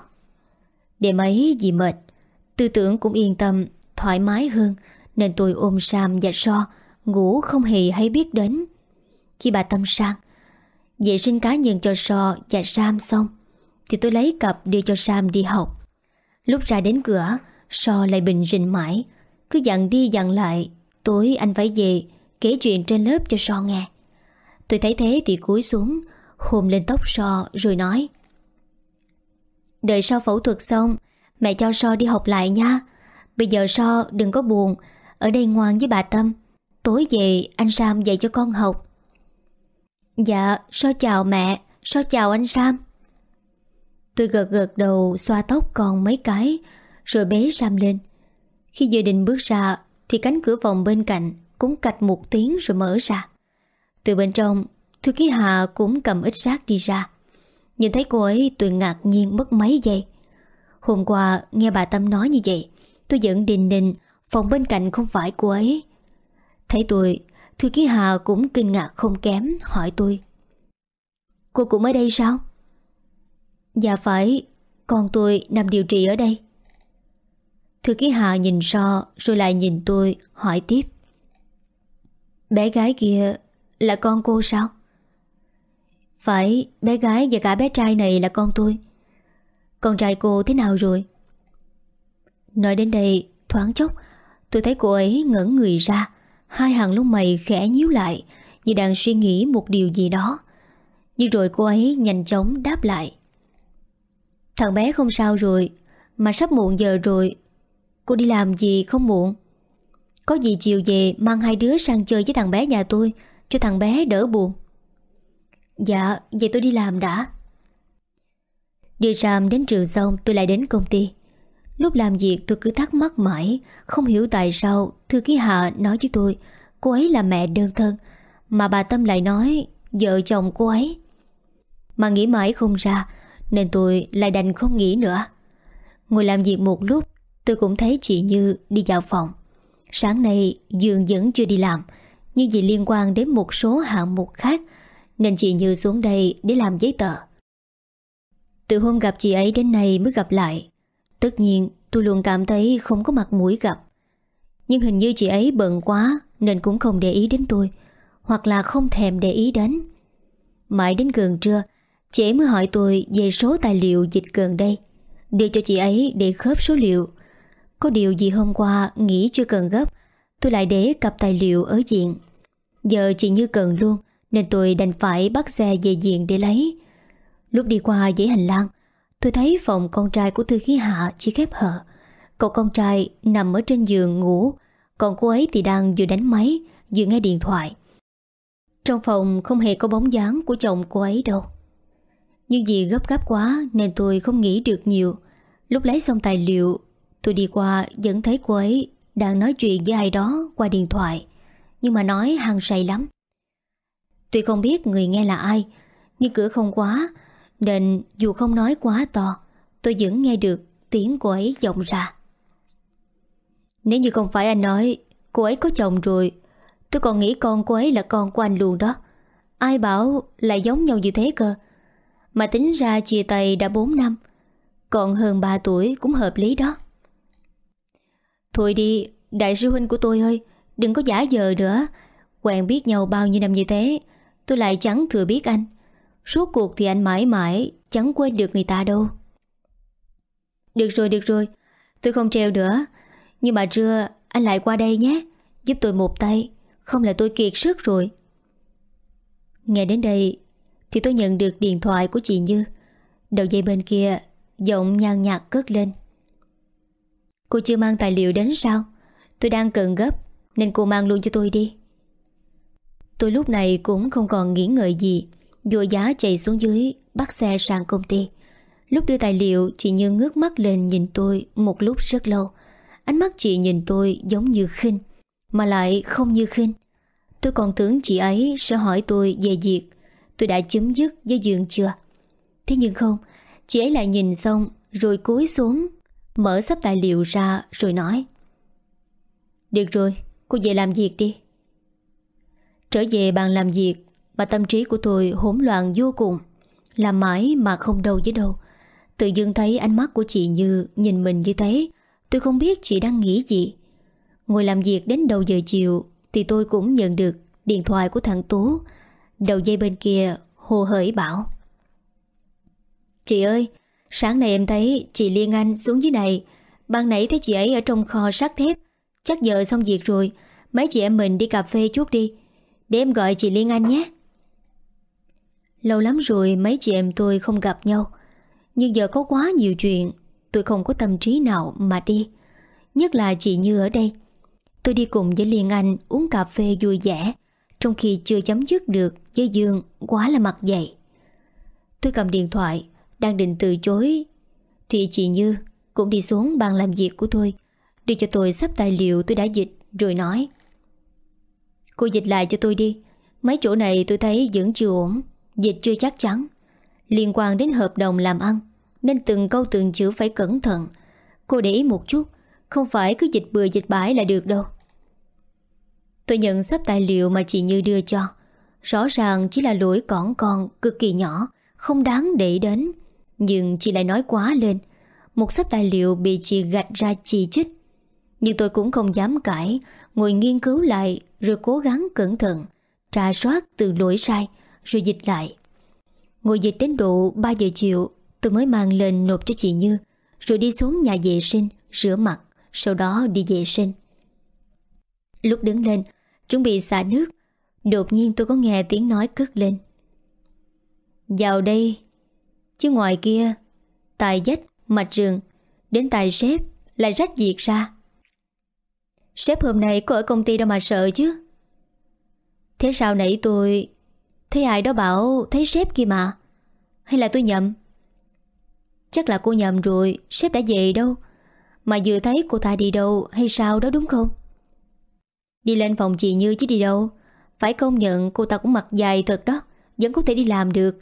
Đêm ấy vì mệt, Tư tưởng cũng yên tâm, Thoải mái hơn, Nên tôi ôm Sam và So Ngủ không hề hay biết đến. Khi bà Tâm sang Vệ sinh cá nhân cho So và Sam xong, Thì tôi lấy cặp đưa cho Sam đi học. Lúc ra đến cửa So lại bình rình mãi. Cứ dặn đi dặn lại, Tối anh phải về, Kể chuyện trên lớp cho So nghe. Tôi thấy thế thì cúi xuống Hôn lên tóc So rồi nói, Đợi sau phẫu thuật xong, Mẹ cho So đi học lại nha. Bây giờ So đừng có buồn, Ở đây ngoan với bà Tâm. Tối về, anh Sam dạy cho con học. Dạ So chào mẹ, So chào anh Sam. Tôi gật gật đầu, xoa tóc còn mấy cái, Rồi bế Sam lên. Khi dự định bước ra, Thì cánh cửa phòng bên cạnh Cũng cạch một tiếng rồi mở ra. Từ bên trong, Thư ký Hà cũng cầm ít rác đi ra. Nhìn thấy cô ấy, tôi ngạc nhiên mất mấy giây. Hôm qua, nghe bà Tâm nói như vậy, Tôi vẫn đình đình Phòng bên cạnh không phải cô ấy. Thấy tôi Thư ký Hà cũng kinh ngạc không kém, Hỏi tôi. Cô cũng ở đây sao? Dạ phải, Con tôi nằm điều trị ở đây. Thư ký Hà nhìn so, Rồi lại nhìn tôi, hỏi tiếp. Bé gái kia Là con cô sao? Phải, bé gái và cả bé trai này là con tôi. Con trai cô thế nào rồi? Nói đến đây, Thoáng chốc, Tôi thấy cô ấy ngẩn người ra. Hai hàng lông mày khẽ nhíu lại, Như đang suy nghĩ một điều gì đó. Nhưng rồi cô ấy nhanh chóng đáp lại. Thằng bé không sao rồi, Mà sắp muộn giờ rồi. Cô đi làm gì không muộn? Có gì chiều về mang hai đứa sang chơi với thằng bé nhà tôi, Cho thằng bé đỡ buồn. Dạ Vậy tôi đi làm đã. Đi làm đến trường xong, tôi lại đến công ty. Lúc làm việc tôi cứ thắc mắc mãi, Không hiểu tại sao Thư ký Hạ nói với tôi, Cô ấy là mẹ đơn thân. Mà bà Tâm lại nói, Vợ chồng cô ấy. Mà nghĩ mãi không ra, Nên tôi lại đành không nghĩ nữa. Ngồi làm việc một lúc, Tôi cũng thấy chị Như đi vào phòng. Sáng nay, Dương vẫn chưa đi làm, Nhưng vì liên quan đến một số hạng mục khác, Nên chị Như xuống đây để làm giấy tờ. Từ hôm gặp chị ấy đến nay mới gặp lại. Tất nhiên, tôi luôn cảm thấy không có mặt mũi gặp. Nhưng hình như chị ấy bận quá, Nên cũng không để ý đến tôi, Hoặc là không thèm để ý đến. Mãi đến gần trưa, Chị ấy mới hỏi tôi về số tài liệu dịch gần đây. Đưa cho chị ấy để khớp số liệu. Có điều gì hôm qua nghĩ chưa cần gấp, Tôi lại để cặp tài liệu ở diện. Giờ chị như cần luôn, Nên tôi đành phải bắt xe về diện để lấy. Lúc đi qua dãy hành lang Tôi thấy phòng con trai của Thư Khí Hạ chỉ khép hờ. Cậu con trai nằm ở trên giường ngủ, Còn cô ấy thì đang vừa đánh máy, Vừa nghe điện thoại. Trong phòng không hề có bóng dáng của chồng cô ấy đâu. Nhưng vì gấp gáp quá Nên tôi không nghĩ được nhiều. Lúc lấy xong tài liệu, Tôi đi qua vẫn thấy cô ấy Đang nói chuyện với ai đó qua điện thoại. Nhưng mà nói hăng say lắm. Tuy không biết người nghe là ai, Nhưng cửa không quá nên dù không nói quá to, Tôi vẫn nghe được tiếng cô ấy vọng ra. Nếu như không phải anh nói Cô ấy có chồng rồi, Tôi còn nghĩ con cô ấy là con của anh luôn đó. Ai bảo lại giống nhau như thế cơ? Mà tính ra chia tay đã 4 năm, Còn hơn 3 tuổi cũng hợp lý đó. Thôi đi, Đại sư huynh của tôi ơi, Đừng có giả giờ nữa. Quen biết nhau bao nhiêu năm như thế, Tôi lại chẳng thừa biết anh. Suốt cuộc thì anh mãi mãi Chẳng quên được người ta đâu. Được rồi được rồi. Tôi không treo nữa. Nhưng mà trưa, anh lại qua đây nhé. Giúp tôi một tay. Không là tôi kiệt sức rồi. Nghe đến đây, Thì tôi nhận được điện thoại của chị Như. Đầu dây bên kia, Giọng nhàn nhạt cất lên. Cô chưa mang tài liệu đến sao? Tôi đang cần gấp, Nên cô mang luôn cho tôi đi. Tôi lúc này cũng không còn nghĩ ngợi gì. Vội giá chạy xuống dưới, Bắt xe sang công ty. Lúc đưa tài liệu, chị Như ngước mắt lên nhìn tôi Một lúc rất lâu. Ánh mắt chị nhìn tôi giống như khinh, Mà lại không như khinh. Tôi còn tưởng chị ấy sẽ hỏi tôi về việc Tôi đã chấm dứt với Dương chưa. Thế nhưng không, Chị ấy lại nhìn xong Rồi cúi xuống, Mở sắp tài liệu ra rồi nói. Được rồi, Cô về làm việc đi. Trở về bàn làm việc mà tâm trí của tôi hỗn loạn vô cùng. Làm mãi mà không đâu với đâu. Tự dưng thấy ánh mắt của chị Như Nhìn mình như thế. Tôi không biết chị đang nghĩ gì. Ngồi làm việc đến đầu giờ chiều Thì tôi cũng nhận được điện thoại của thằng Tú. Đầu dây bên kia Hồ hởi bảo. Chị ơi, Sáng nay em thấy chị Liên Anh xuống dưới này. Ban nãy thấy chị ấy ở trong kho sắt thép. Chắc giờ xong việc rồi. Mấy chị em mình đi cà phê chút đi. Để em gọi chị Liên Anh nhé. Lâu lắm rồi mấy chị em tôi không gặp nhau. Nhưng giờ có quá nhiều chuyện, Tôi không có tâm trí nào mà đi. Nhất là chị Như ở đây. Tôi đi cùng với Liên Anh uống cà phê vui vẻ, Trong khi chưa chấm dứt được với Dương quá là mặt dậy Tôi cầm điện thoại, Đang định từ chối. Thì chị Như cũng đi xuống bàn làm việc của tôi, Đưa cho tôi sắp tài liệu tôi đã dịch, Rồi nói. Cô dịch lại cho tôi đi. Mấy chỗ này tôi thấy vẫn chưa ổn. Dịch chưa chắc chắn. Liên quan đến hợp đồng làm ăn, Nên từng câu từng chữ phải cẩn thận. Cô để ý một chút, Không phải cứ dịch bừa dịch bãi là được đâu. Tôi nhận sắp tài liệu mà chị Như đưa cho. Rõ ràng chỉ là lỗi cỏn con Cực kỳ nhỏ, Không đáng để đến. Nhưng chị lại nói quá lên. Một sắp tài liệu bị chị gạch ra chỉ trích Nhưng tôi cũng không dám cãi. Ngồi nghiên cứu lại, Rồi cố gắng cẩn thận Trà soát từ lỗi sai. Rồi dịch lại. Ngồi dịch đến độ 3 giờ chiều Tôi mới mang lên nộp cho chị Như Rồi đi xuống nhà vệ sinh Rửa mặt Sau đó đi vệ sinh. Lúc đứng lên Chuẩn bị xả nước Đột nhiên tôi có nghe tiếng nói cất lên. Vào đây Chứ ngoài kia Tài dách, mạch rừng Đến tài sếp Lại rách việc ra. Sếp hôm nay có ở công ty đâu mà sợ chứ. Thế sao nãy tôi Thấy ai đó bảo, Thấy sếp kia mà. Hay là tôi nhầm? Chắc là cô nhầm rồi, Sếp đã về đâu? Mà vừa thấy cô ta đi đâu, hay sao đó đúng không? Đi lên phòng chị Như chứ đi đâu? Phải công nhận cô ta cũng mặc dài thật đó, Vẫn có thể đi làm được.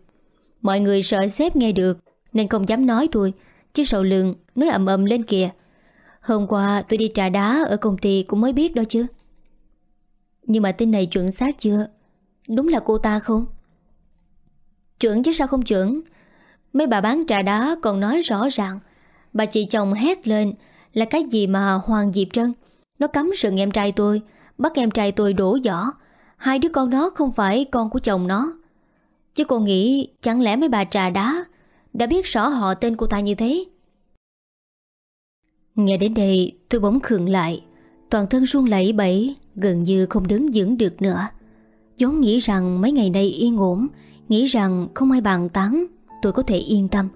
Mọi người sợ sếp nghe được, Nên không dám nói tôi Chứ sầu lường nói ầm ầm lên kìa. Hôm qua tôi đi trà đá ở công ty cũng mới biết đó chứ. Nhưng mà tin này chuẩn xác chưa? Đúng là cô ta không? Chuẩn chứ sao không chuẩn Mấy bà bán trà đá còn nói rõ ràng. Bà chị chồng hét lên Là cái gì mà Hoàng Diệp Trân? Nó cấm sừng em trai tôi, Bắt em trai tôi đổ giỏ. Hai đứa con đó không phải con của chồng nó. Chứ cô nghĩ Chẳng lẽ mấy bà trà đá Đã biết rõ họ tên cô ta như thế? Nghe đến đây, tôi bỗng khựng lại. Toàn thân run lẩy bẩy, Gần như không đứng vững được nữa vốn nghĩ rằng mấy ngày nay yên ổn, Nghĩ rằng không ai bàn tán, Tôi có thể yên tâm.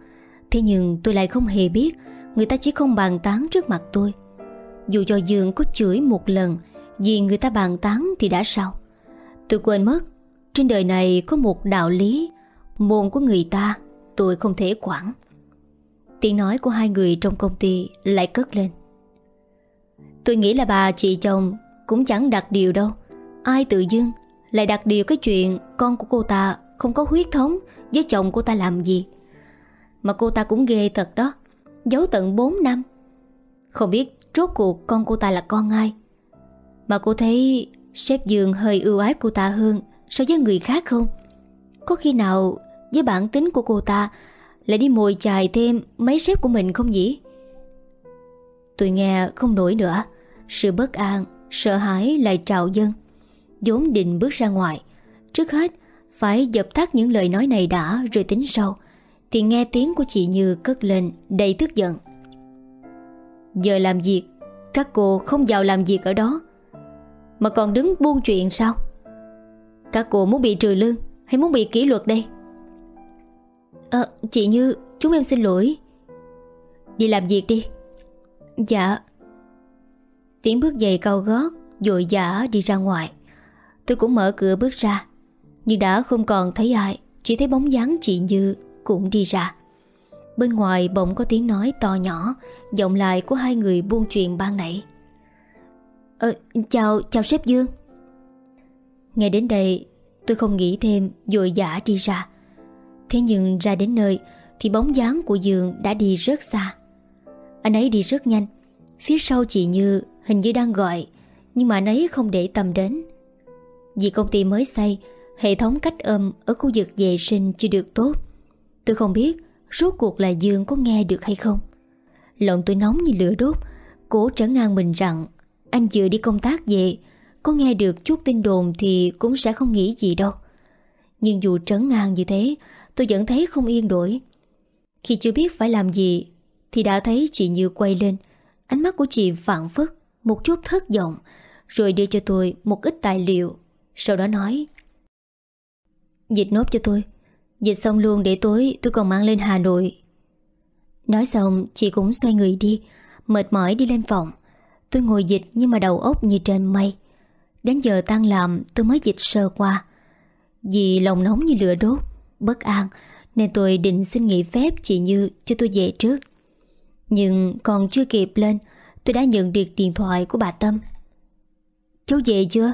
Thế nhưng tôi lại không hề biết, Người ta chỉ không bàn tán trước mặt tôi. Dù cho Dương có chửi một lần, Vì người ta bàn tán thì đã sao? Tôi quên mất, Trên đời này có một đạo lý, Môn của người ta Tôi không thể quản. Tiếng nói của hai người trong công ty lại cất lên. Tôi nghĩ là bà chị chồng Cũng chẳng đặt điều đâu, Ai tự dưng lại đặt điều cái chuyện Con của cô ta không có huyết thống Với chồng cô ta làm gì. Mà cô ta cũng ghê thật đó, Giấu tận 4 năm. Không biết rốt cuộc con cô ta là con ai. Mà cô thấy Sếp Dương hơi ưu ái cô ta hơn So với người khác không? Có khi nào với bản tính của cô ta Lại đi mồi chài thêm mấy sếp của mình không nhỉ? Tôi nghe không nổi nữa. Sự bất an, Sợ hãi lại trào dâng vốn định bước ra ngoài. Trước hết Phải dập tắt những lời nói này đã Rồi tính sau. Thì nghe tiếng của chị Như cất lên Đầy tức giận. Giờ làm việc Các cô không vào làm việc ở đó. Mà còn đứng buôn chuyện sao? Các cô muốn bị trừ lương Hay muốn bị kỷ luật đây? À, Chị Như Chúng em xin lỗi. Đi làm việc đi. Dạ. Tiếng bước giày cao gót Dội dã đi ra ngoài. Tôi cũng mở cửa bước ra. Nhưng đã không còn thấy ai Chỉ thấy bóng dáng chị Như cũng đi ra. Bên ngoài bỗng có tiếng nói to nhỏ Giọng lại của hai người buôn chuyện ban nãy. Ờ, chào, chào sếp Dương. Nghe đến đây Tôi không nghĩ thêm Dội giả đi ra. Thế nhưng ra đến nơi Thì bóng dáng của Dương đã đi rất xa. Anh ấy đi rất nhanh. Phía sau chị Như hình như đang gọi Nhưng mà anh ấy không để tâm đến vì công ty mới xây, Hệ thống cách âm ở khu vực vệ sinh chưa được tốt. Tôi không biết Rốt cuộc là Dương có nghe được hay không. Lòng tôi nóng như lửa đốt, Cố trở ngang mình rằng Anh vừa đi công tác về, Có nghe được chút tin đồn thì cũng sẽ không nghĩ gì đâu. Nhưng dù trấn ngang như thế, Tôi vẫn thấy không yên đổi. Khi chưa biết phải làm gì, Thì đã thấy chị Như quay lên. Ánh mắt của chị phản phức Một chút thất vọng, Rồi đưa cho tôi một ít tài liệu. Sau đó nói, Dịch nốt cho tôi. Dịch xong luôn để tối, tôi còn mang lên Hà Nội. Nói xong, chị cũng xoay người đi, Mệt mỏi đi lên phòng. Tôi ngồi dịch nhưng mà đầu óc như trên mây. Đến giờ tan làm, tôi mới dịch sơ qua. Vì lòng nóng như lửa đốt, Bất an, Nên tôi định xin nghỉ phép chị Như cho tôi về trước. Nhưng còn chưa kịp lên, Tôi đã nhận được điện thoại của bà Tâm. Cháu về chưa?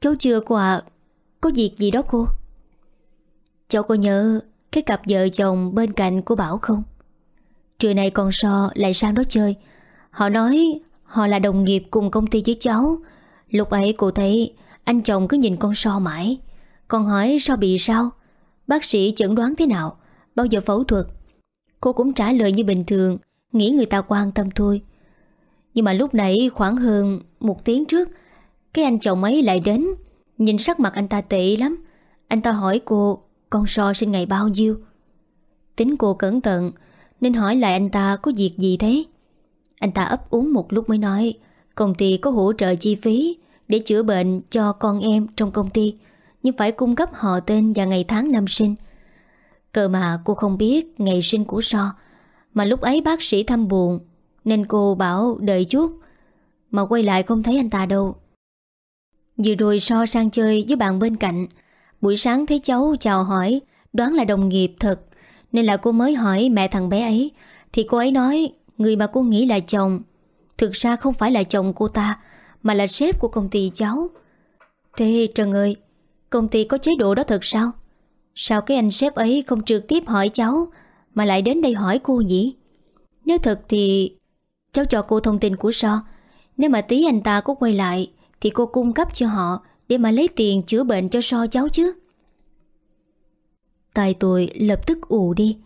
Cháu chưa qua. Có việc gì đó cô? Cháu có nhớ Cái cặp vợ chồng bên cạnh của Bảo không? Trưa nay con so lại sang đó chơi. Họ nói Họ là đồng nghiệp cùng công ty với cháu. Lúc ấy cô thấy Anh chồng cứ nhìn con so mãi. Còn hỏi so bị sao? Bác sĩ chẩn đoán thế nào? Bao giờ phẫu thuật? Cô cũng trả lời như bình thường, Nghĩ người ta quan tâm thôi. Nhưng mà lúc nãy khoảng hơn một tiếng trước cái anh chồng ấy lại đến. Nhìn sắc mặt anh ta tệ lắm. Anh ta hỏi cô, Con so sinh ngày bao nhiêu? Tính cô cẩn thận, Nên hỏi lại anh ta, có việc gì thế? Anh ta ấp úng một lúc mới nói, Công ty có hỗ trợ chi phí Để chữa bệnh cho con em trong công ty, Nhưng phải cung cấp họ tên và ngày tháng năm sinh. Cơ mà cô không biết ngày sinh của So Mà lúc ấy bác sĩ thăm buồn, Nên cô bảo đợi chút, Mà quay lại không thấy anh ta đâu. Vừa rồi So sang chơi với bạn bên cạnh. Buổi sáng thấy cháu chào hỏi, Đoán là đồng nghiệp thật. Nên là cô mới hỏi mẹ thằng bé ấy. Thì cô ấy nói, Người mà cô nghĩ là chồng, Thực ra không phải là chồng cô ta, Mà là sếp của công ty cháu. Thế Trần ơi, Công ty có chế độ đó thật sao? Sao cái anh sếp ấy không trực tiếp hỏi cháu, Mà lại đến đây hỏi cô nhỉ? Nếu thật thì Cháu cho cô thông tin của So. Nếu mà tí anh ta có quay lại thì cô cung cấp cho họ Để mà lấy tiền chữa bệnh cho So cháu chứ? Tài tôi lập tức ù đi.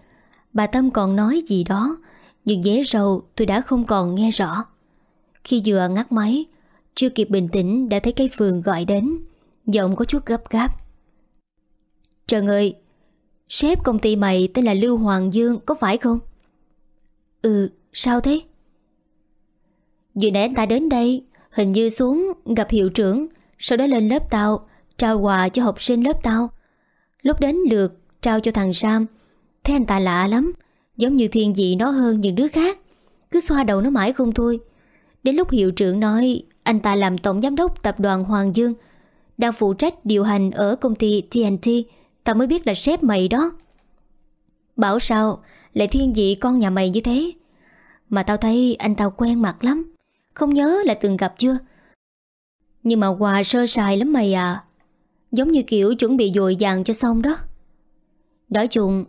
Bà Tâm còn nói gì đó, Nhưng dễ rầu tôi đã không còn nghe rõ. Khi vừa ngắt máy, Chưa kịp bình tĩnh đã thấy cây phường gọi đến, Giọng có chút gấp gáp. Trần ơi, Sếp công ty mày tên là Lưu Hoàng Dương, Có phải không? Ừ sao thế? Vừa nãy anh ta đến đây Hình như xuống gặp hiệu trưởng, Sau đó lên lớp tao, Trao quà cho học sinh lớp tao. Lúc đến lượt, trao cho thằng Sam. Thấy anh ta lạ lắm, Giống như thiên vị nó hơn những đứa khác. Cứ xoa đầu nó mãi không thôi. Đến lúc hiệu trưởng nói, Anh ta làm tổng giám đốc tập đoàn Hoàng Dương, Đang phụ trách điều hành ở công ty TNT Tao mới biết là sếp mày đó. Bảo sao, Lại thiên vị con nhà mày như thế? Mà tao thấy anh tao quen mặt lắm. Không nhớ là từng gặp chưa? Nhưng mà quà sơ sài lắm mày à. Giống như kiểu chuẩn bị dội dàng cho xong đó. Nói chung,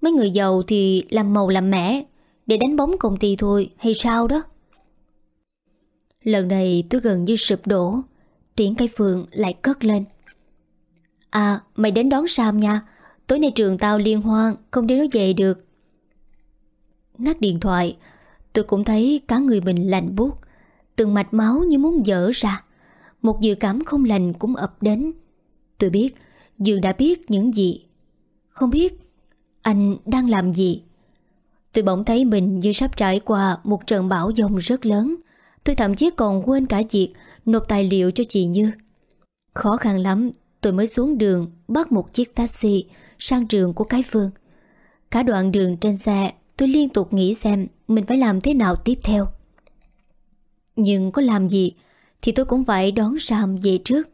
Mấy người giàu thì làm màu làm mẻ, Để đánh bóng công ty thôi, hay sao đó? Lần này tôi gần như sụp đổ, Tiếng cây phượng lại cất lên. À mày đến đón Sam nha, Tối nay trường tao liên hoan, Không đưa nó về được. Ngắt điện thoại, Tôi cũng thấy cả người mình lạnh buốt. Từng mạch máu như muốn dở ra. Một dự cảm không lành cũng ập đến. Tôi biết, Dương đã biết những gì. Không biết Anh đang làm gì. Tôi bỗng thấy mình như sắp trải qua Một trận bão giông rất lớn. Tôi thậm chí còn quên cả việc Nộp tài liệu cho chị Như. Khó khăn lắm, tôi mới xuống đường bắt một chiếc taxi sang trường của cái phương. Cả đoạn đường trên xe, tôi liên tục nghĩ xem mình phải làm thế nào tiếp theo. Nhưng có làm gì thì tôi cũng phải đón Sam về trước.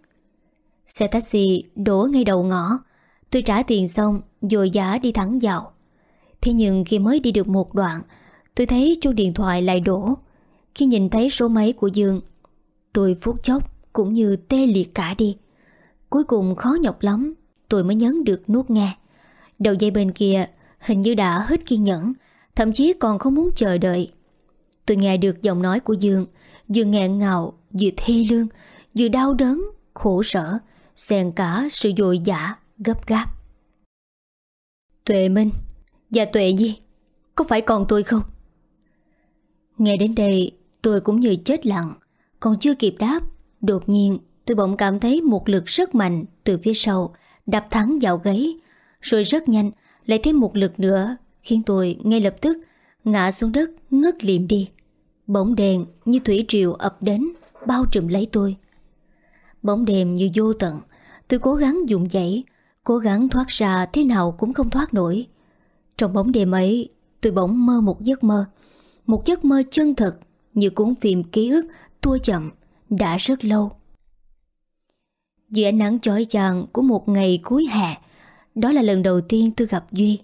Xe taxi đổ ngay đầu ngõ. Tôi trả tiền xong rồi giả đi thẳng vào. Thế nhưng khi mới đi được một đoạn, tôi thấy chuông điện thoại lại đổ. Khi nhìn thấy số máy của Dương, tôi phút chốc cũng như tê liệt cả đi. Cuối cùng khó nhọc lắm, Tôi mới nhấn được nút nghe Đầu dây bên kia hình như đã hết kiên nhẫn, Thậm chí còn không muốn chờ đợi Tôi nghe được giọng nói của Dương Vừa nghẹn ngào, Vừa thê lương, Vừa đau đớn, Khổ sở, Xen cả sự dội dã, Gấp gáp. Tuệ Minh, Và Tuệ Nhi Có phải còn tôi không? Nghe đến đây, tôi cũng như chết lặng, Còn chưa kịp đáp, Đột nhiên tôi bỗng cảm thấy một lực rất mạnh Từ phía sau Đập thẳng vào gáy, Rồi rất nhanh lại thêm một lực nữa, Khiến tôi ngay lập tức Ngã xuống đất, ngất liệm đi. Bóng đèn như thủy triều ập đến, Bao trùm lấy tôi. Bóng đêm như vô tận, Tôi cố gắng dùng dãy, Cố gắng thoát ra thế nào cũng không thoát nổi. Trong bóng đêm ấy, Tôi bỗng mơ một giấc mơ, Một giấc mơ chân thật Như cuốn phim ký ức tua chậm Đã rất lâu. Dưới ánh nắng chói chang Của một ngày cuối hè, Đó là lần đầu tiên tôi gặp Duy.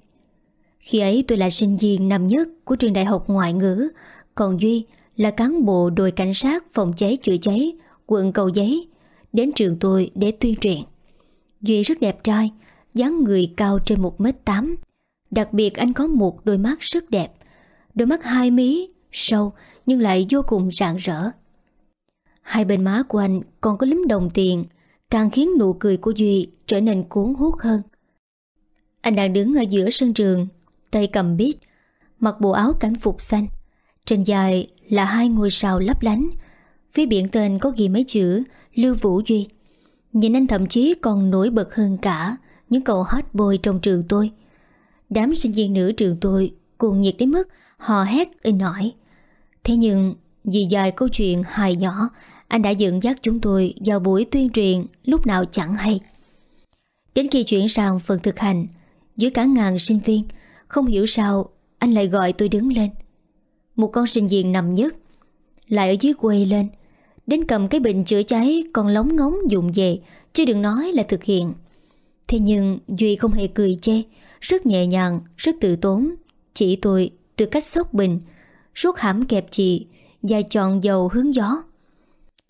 Khi ấy tôi là sinh viên năm nhất Của trường đại học ngoại ngữ còn Duy là cán bộ đội cảnh sát phòng cháy chữa cháy quận Cầu Giấy đến trường tôi để tuyên truyền. Duy rất đẹp trai, dáng người cao trên 1m8. Đặc biệt anh có một đôi mắt rất đẹp. Đôi mắt hai mí, sâu nhưng lại vô cùng rạng rỡ. Hai bên má của anh còn có lúm đồng tiền, càng khiến nụ cười của Duy trở nên cuốn hút hơn. Anh đang đứng ở giữa sân trường, tay cầm bít, mặc bộ áo cảnh phục xanh. Trên dài là hai ngôi sao lấp lánh, phía biển tên có ghi mấy chữ Lưu Vũ Duy. Nhìn anh thậm chí còn nổi bật hơn cả những cậu hot boy trong trường tôi. Đám sinh viên nữ trường tôi cuồng nhiệt đến mức hò hét in nổi. Thế nhưng vì dài câu chuyện hài nhỏ anh đã dẫn dắt chúng tôi vào buổi tuyên truyền lúc nào chẳng hay. Đến khi chuyển sang phần thực hành giữa cả ngàn sinh viên không hiểu sao anh lại gọi tôi đứng lên. Một con sinh viên nằm nhất lại ở dưới quê lên. Đến cầm cái bình chữa cháy còn lóng ngóng dùng về Chứ đừng nói là thực hiện. Thế nhưng Duy không hề cười chê Rất nhẹ nhàng, rất tự tốn. Chỉ tôi từ cách sốc bình Rút hãm kẹp chị Và chọn dầu hướng gió.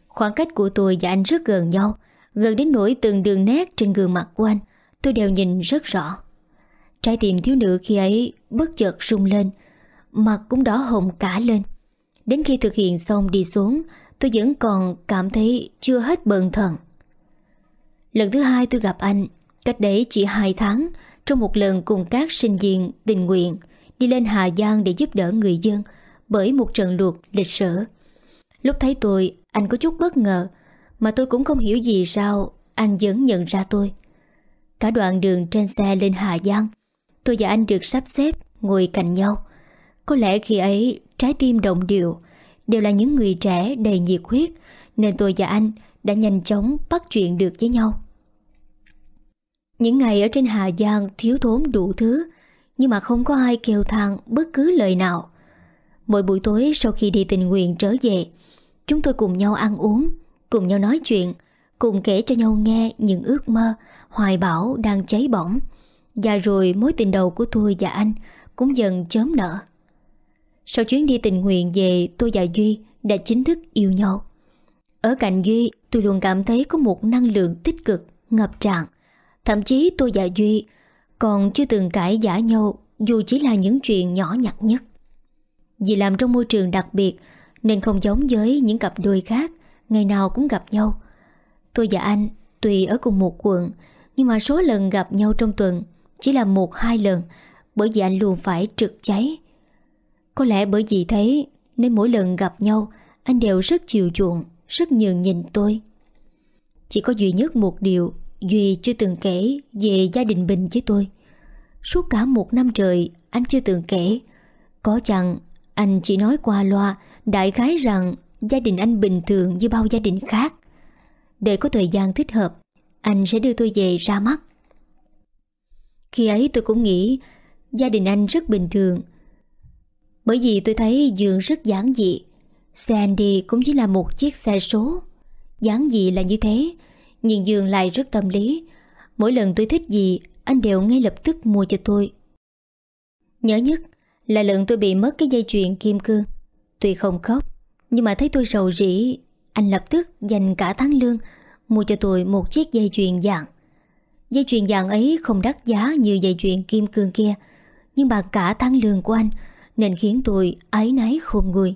Khoảng cách của tôi và anh rất gần nhau Gần đến nỗi từng đường nét trên gương mặt của anh Tôi đều nhìn rất rõ. Trái tim thiếu nữ khi ấy bất chợt rung lên Mặt cũng đỏ hồng cả lên Đến khi thực hiện xong đi xuống tôi vẫn còn cảm thấy chưa hết bận thần. Lần thứ hai tôi gặp anh, cách đấy chỉ hai tháng, trong một lần cùng các sinh viên tình nguyện đi lên Hà Giang để giúp đỡ người dân bởi một trận lụt lịch sử. Lúc thấy tôi, anh có chút bất ngờ, mà tôi cũng không hiểu gì sao anh vẫn nhận ra tôi. Cả đoạn đường trên xe lên Hà Giang, tôi và anh được sắp xếp ngồi cạnh nhau. Có lẽ khi ấy trái tim đồng điệu, đều là những người trẻ đầy nhiệt huyết nên tôi và anh đã nhanh chóng bắt chuyện được với nhau. Những ngày ở trên Hà Giang thiếu thốn đủ thứ nhưng mà không có ai kêu thang bất cứ lời nào. Mỗi buổi tối sau khi đi tình nguyện trở về chúng tôi cùng nhau ăn uống, cùng nhau nói chuyện, cùng kể cho nhau nghe những ước mơ, hoài bão đang cháy bỏng. Và rồi mối tình đầu của tôi và anh cũng dần chớm nở. Sau chuyến đi tình nguyện về tôi và Duy đã chính thức yêu nhau. Ở cạnh Duy tôi luôn cảm thấy có một năng lượng tích cực, ngập tràn. Thậm chí tôi và Duy còn chưa từng cãi giả nhau dù chỉ là những chuyện nhỏ nhặt nhất. Vì làm trong môi trường đặc biệt nên không giống với những cặp đôi khác ngày nào cũng gặp nhau. Tôi và anh tùy ở cùng một quận nhưng mà số lần gặp nhau trong tuần chỉ là một hai lần bởi vì anh luôn phải trực cháy có lẽ bởi vì thế, Nên mỗi lần gặp nhau, Anh đều rất chiều chuộng, Rất nhường nhìn tôi. Chỉ có duy nhất một điều Duy chưa từng kể về gia đình Bình với tôi. Suốt cả một năm trời, Anh chưa từng kể. Có chăng anh chỉ nói qua loa Đại khái rằng Gia đình anh bình thường như bao gia đình khác. Để có thời gian thích hợp, Anh sẽ đưa tôi về ra mắt. Khi ấy tôi cũng nghĩ Gia đình anh rất bình thường bởi vì tôi thấy giường rất giản dị. Xe Andy cũng chỉ là một chiếc xe số. Giản dị là như thế, Nhưng giường lại rất tâm lý. Mỗi lần tôi thích gì, Anh đều ngay lập tức mua cho tôi. Nhớ nhất là lần tôi bị mất cái dây chuyền kim cương. Tuy không khóc, Nhưng mà thấy tôi sầu rỉ Anh lập tức dành cả tháng lương Mua cho tôi một chiếc dây chuyền vàng. Dây chuyền vàng ấy không đắt giá như dây chuyền kim cương kia, Nhưng mà cả tháng lương của anh nên khiến tôi ái náy khôn người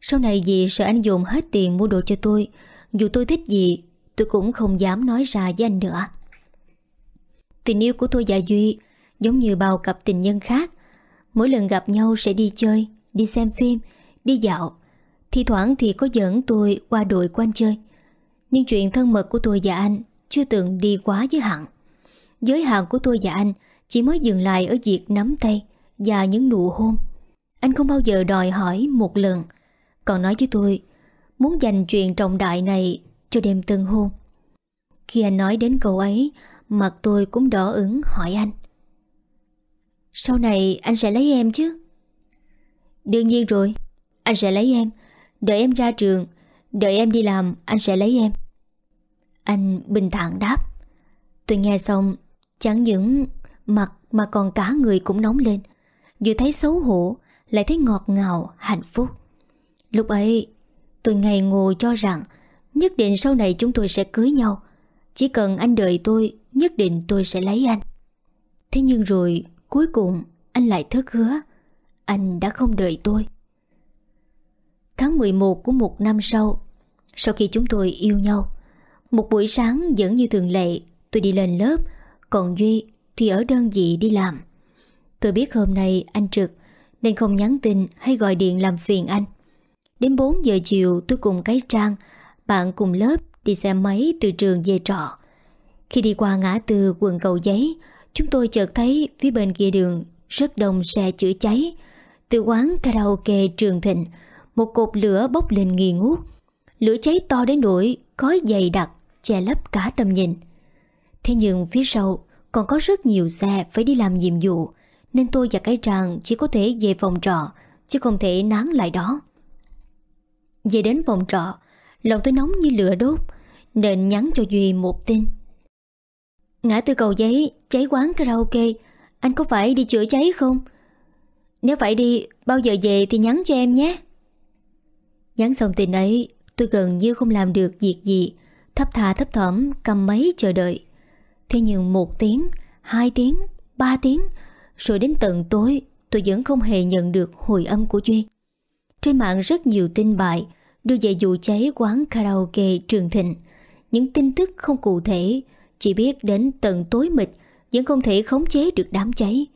Sau này vì sợ anh dùng hết tiền mua đồ cho tôi Dù tôi thích gì Tôi cũng không dám nói ra với anh nữa. Tình yêu của tôi và Duy Giống như bao cặp tình nhân khác. Mỗi lần gặp nhau sẽ đi chơi Đi xem phim, đi dạo. Thì thoảng thì có dẫn tôi qua đội quanh chơi. Nhưng chuyện thân mật của tôi và anh Chưa từng đi quá giới hạn. Giới hạn của tôi và anh Chỉ mới dừng lại ở việc nắm tay Và những nụ hôn. Anh không bao giờ đòi hỏi một lần. Còn nói với tôi, Muốn dành chuyện trọng đại này Cho đêm tân hôn. Khi anh nói đến câu ấy, Mặt tôi cũng đỏ ứng hỏi anh. Sau này anh sẽ lấy em chứ? Đương nhiên rồi, Anh sẽ lấy em. Đợi em ra trường, Đợi em đi làm, anh sẽ lấy em. Anh bình thản đáp. Tôi nghe xong, Chẳng những mặt mà còn cả người cũng nóng lên. Vừa thấy xấu hổ lại thấy ngọt ngào, hạnh phúc. Lúc ấy Tôi ngày ngồi cho rằng Nhất định sau này chúng tôi sẽ cưới nhau. Chỉ cần anh đợi tôi Nhất định tôi sẽ lấy anh. Thế nhưng rồi cuối cùng Anh lại thất hứa Anh đã không đợi tôi. Tháng 11 của một năm sau Sau khi chúng tôi yêu nhau Một buổi sáng vẫn như thường lệ Tôi đi lên lớp Còn Duy thì ở đơn vị đi làm. Tôi biết hôm nay anh trực nên không nhắn tin hay gọi điện làm phiền anh. Đến 4 giờ chiều, tôi cùng cái Trang, Bạn cùng lớp đi xe máy từ trường về trọ. Khi đi qua ngã tư quần cầu giấy, Chúng tôi chợt thấy phía bên kia đường Rất đông xe chữa cháy. Từ quán karaoke Trường Thịnh, Một cột lửa bốc lên nghi ngút. Lửa cháy to đến nỗi Khói dày đặc, che lấp cả tầm nhìn. Thế nhưng phía sau Còn có rất nhiều xe phải đi làm nhiệm vụ. Nên tôi và cái tràng chỉ có thể về phòng trọ, Chứ không thể nán lại đó. Về đến phòng trọ, Lòng tôi nóng như lửa đốt, Nên nhắn cho Duy một tin. Ngã từ cầu giấy, Cháy quán karaoke, Anh có phải đi chữa cháy không? Nếu phải đi, Bao giờ về thì nhắn cho em nhé. Nhắn xong tin ấy, Tôi gần như không làm được việc gì, Thấp thà thấp thỏm cầm máy chờ đợi. Thế nhưng một tiếng, Hai tiếng, Ba tiếng rồi đến tận tối Tôi vẫn không hề nhận được hồi âm của Duy Trên mạng rất nhiều tin bài đưa về vụ cháy quán karaoke Trường Thịnh. Những tin tức không cụ thể, chỉ biết đến tận tối mịt vẫn không thể khống chế được đám cháy.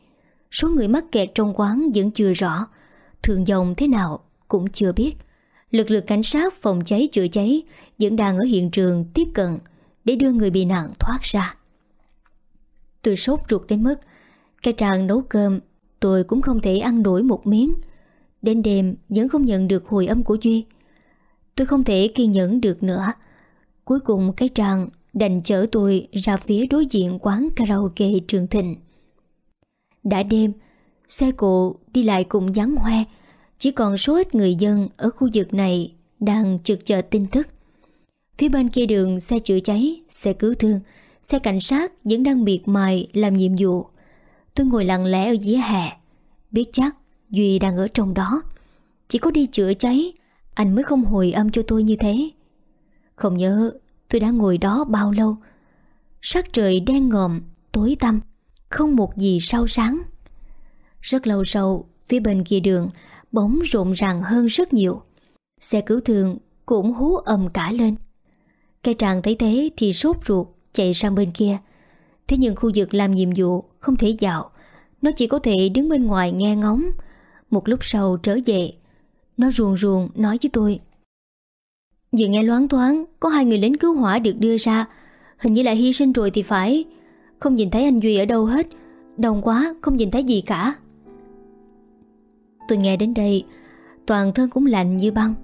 Số người mắc kẹt trong quán vẫn chưa rõ, thường dòng thế nào cũng chưa biết. Lực lượng cảnh sát phòng cháy chữa cháy vẫn đang ở hiện trường tiếp cận để đưa người bị nạn thoát ra. Tôi sốt ruột đến mức cái tràng nấu cơm tôi cũng không thể ăn nổi một miếng. Đến đêm vẫn không nhận được hồi âm của Duy. Tôi không thể kiên nhẫn được nữa Cuối cùng cái tràng đành chở tôi ra phía đối diện quán karaoke Trường Thịnh. Đã đêm, xe cộ đi lại cùng vắng hoe, chỉ còn số ít người dân ở khu vực này đang trực chờ tin tức. Phía bên kia đường xe chữa cháy, xe cứu thương, xe cảnh sát vẫn đang miệt mài làm nhiệm vụ. Tôi ngồi lặng lẽ ở dưới hè, biết chắc Duy đang ở trong đó. Chỉ có đi chữa cháy anh mới không hồi âm cho tôi như thế. Không nhớ tôi đã ngồi đó bao lâu. Sắc trời đen ngòm Tối tăm Không một gì sao sáng. Rất lâu sau Phía bên kia đường Bóng rộn ràng hơn rất nhiều. Xe cứu thương cũng hú ầm cả lên. Cây tràng thấy thế Thì sốt ruột chạy sang bên kia. Thế nhưng khu vực làm nhiệm vụ Không thể vào. Nó chỉ có thể đứng bên ngoài nghe ngóng. Một lúc sau trở về, nó ruồn ruồn nói với tôi. Vừa nghe loáng thoáng, Có hai người lính cứu hỏa được đưa ra. Hình như là hy sinh rồi thì phải. Không nhìn thấy anh Duy ở đâu hết. Đông quá, không nhìn thấy gì cả. Tôi nghe đến đây, Toàn thân cũng lạnh như băng.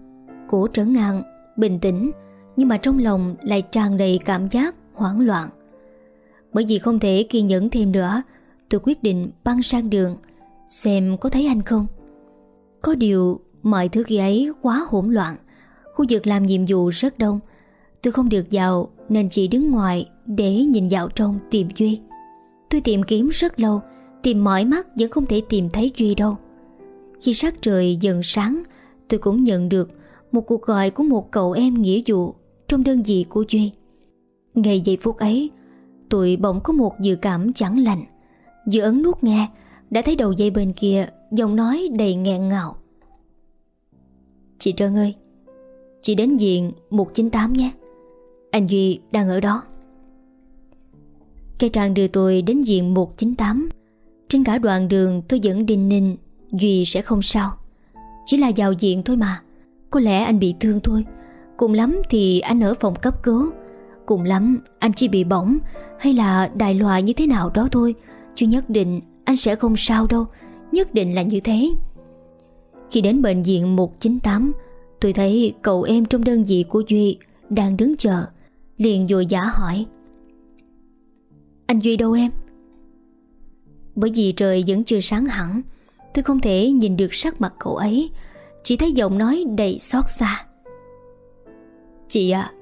Cổ trở ngang, Bình tĩnh, Nhưng mà trong lòng lại tràn đầy cảm giác hoảng loạn. Bởi vì không thể kiên nhẫn thêm nữa, Tôi quyết định băng sang đường, Xem có thấy anh không. Có điều, Mọi thứ khi ấy quá hỗn loạn, Khu vực làm nhiệm vụ rất đông. Tôi không được vào, Nên chỉ đứng ngoài để nhìn vào trong tìm Duy. Tôi tìm kiếm rất lâu, Tìm mỏi mắt vẫn không thể tìm thấy Duy đâu. Khi sắc trời dần sáng, Tôi cũng nhận được Một cuộc gọi của một cậu em nghĩa vụ Trong đơn vị của Duy. Ngày giây phút ấy Tôi bỗng có một dự cảm chẳng lành. Dự ấn nút nghe, Đã thấy đầu dây bên kia, Giọng nói đầy nghẹn ngào. Chị Trân ơi, Chị đến diện 198 nhé. Anh Duy đang ở đó. Cây trang đưa tôi đến diện 198 Trên cả đoạn đường tôi vẫn đinh ninh Duy sẽ không sao. Chỉ là vào diện thôi mà. Có lẽ anh bị thương thôi. Cùng lắm thì anh ở phòng cấp cứu. Cùng lắm, anh chỉ bị bỏng. Hay là đài loài như thế nào đó thôi. Chứ nhất định anh sẽ không sao đâu. Nhất định là như thế. Khi đến bệnh viện 198 Tôi thấy cậu em trong đơn vị của Duy Đang đứng chờ. Liền vội giả hỏi. Anh Duy đâu em? Bởi vì trời vẫn chưa sáng hẳn, Tôi không thể nhìn được sắc mặt cậu ấy. Chỉ thấy giọng nói đầy xót xa. Chị ạ,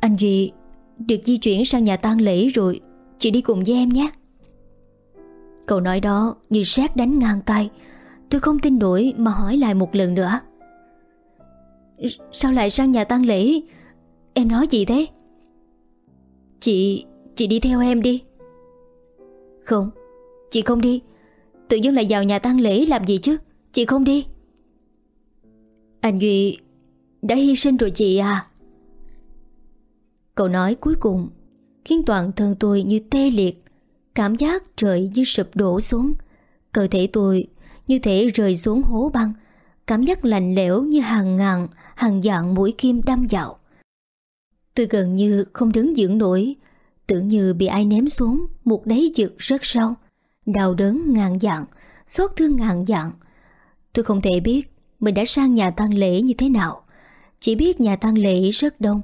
Anh Duy được di chuyển sang nhà tang lễ rồi, Chị đi cùng với em nhé. Câu nói đó như sát đánh ngang tay. Tôi không tin nổi mà hỏi lại một lần nữa. Sao lại sang nhà tang lễ? Em nói gì thế? Chị Chị đi theo em đi. Không, Chị không đi. Tự dưng lại vào nhà tang lễ làm gì chứ? Chị không đi. Anh Duy, Đã hy sinh rồi chị à? Câu nói cuối cùng Khiến toàn thân tôi như tê liệt, Cảm giác trời như sụp đổ xuống. Cơ thể tôi như thể rơi xuống hố băng, Cảm giác lạnh lẽo như hàng ngàn, Hàng dạng mũi kim đâm vào. Tôi gần như không đứng dưỡng nổi, Tưởng như bị ai ném xuống Một đáy vực rất sâu, Đau đớn ngàn dạng, Xót thương ngàn dạng. Tôi không thể biết Mình đã sang nhà tang lễ như thế nào, Chỉ biết nhà tang lễ rất đông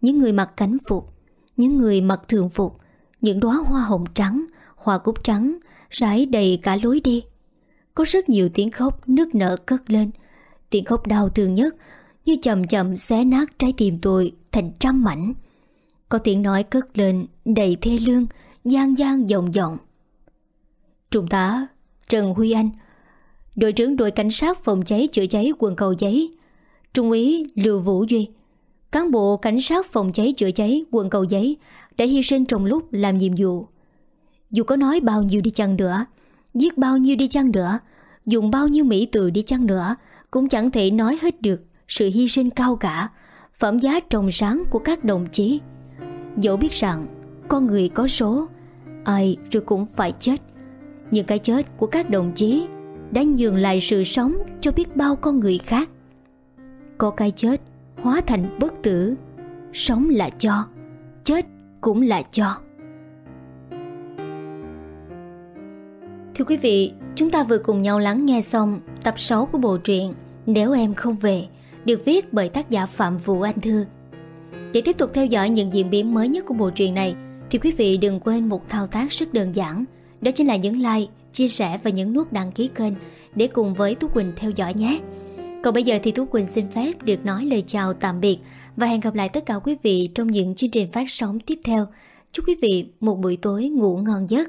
những người mặc cánh phục, Những người mặc thường phục, Những đóa hoa hồng trắng, Hoa cúc trắng, Rải đầy cả lối đi. Có rất nhiều tiếng khóc nước nở cất lên. Tiếng khóc đau thương nhất, Như chậm chậm xé nát trái tim tôi Thành trăm mảnh. Có tiếng nói cất lên đầy thê lương, gian gian giọng giọng. Trung tá Trần Huy Anh, Đội trưởng đội cảnh sát phòng cháy chữa cháy quận cầu giấy, Trung úy Lưu Vũ Duy Cán bộ cảnh sát phòng cháy chữa cháy, quận cầu giấy Đã hy sinh trong lúc làm nhiệm vụ. Dù có nói bao nhiêu đi chăng nữa Giết bao nhiêu đi chăng nữa, Dùng bao nhiêu mỹ từ đi chăng nữa, Cũng chẳng thể nói hết được Sự hy sinh cao cả, Phẩm giá trồng sáng của các đồng chí. Dẫu biết rằng, Con người có số, Ai rồi cũng phải chết. Nhưng cái chết của các đồng chí Đã nhường lại sự sống Cho biết bao con người khác. Có cái chết Hóa thành bất tử Sống là cho Chết cũng là cho Thưa quý vị, chúng ta vừa cùng nhau lắng nghe xong tập 6 của bộ truyện Nếu em không về, được viết bởi tác giả Phạm Vũ Anh Thư. Để tiếp tục theo dõi những diễn biến mới nhất của bộ truyện này, thì quý vị đừng quên một thao tác rất đơn giản, đó chính là nhấn like, chia sẻ và nhấn nút đăng ký kênh để cùng với Tú Quỳnh theo dõi nhé. Còn bây giờ thì thú Quỳnh xin phép được nói lời chào tạm biệt và hẹn gặp lại tất cả quý vị trong những chương trình phát sóng tiếp theo. Chúc quý vị một buổi tối ngủ ngon giấc.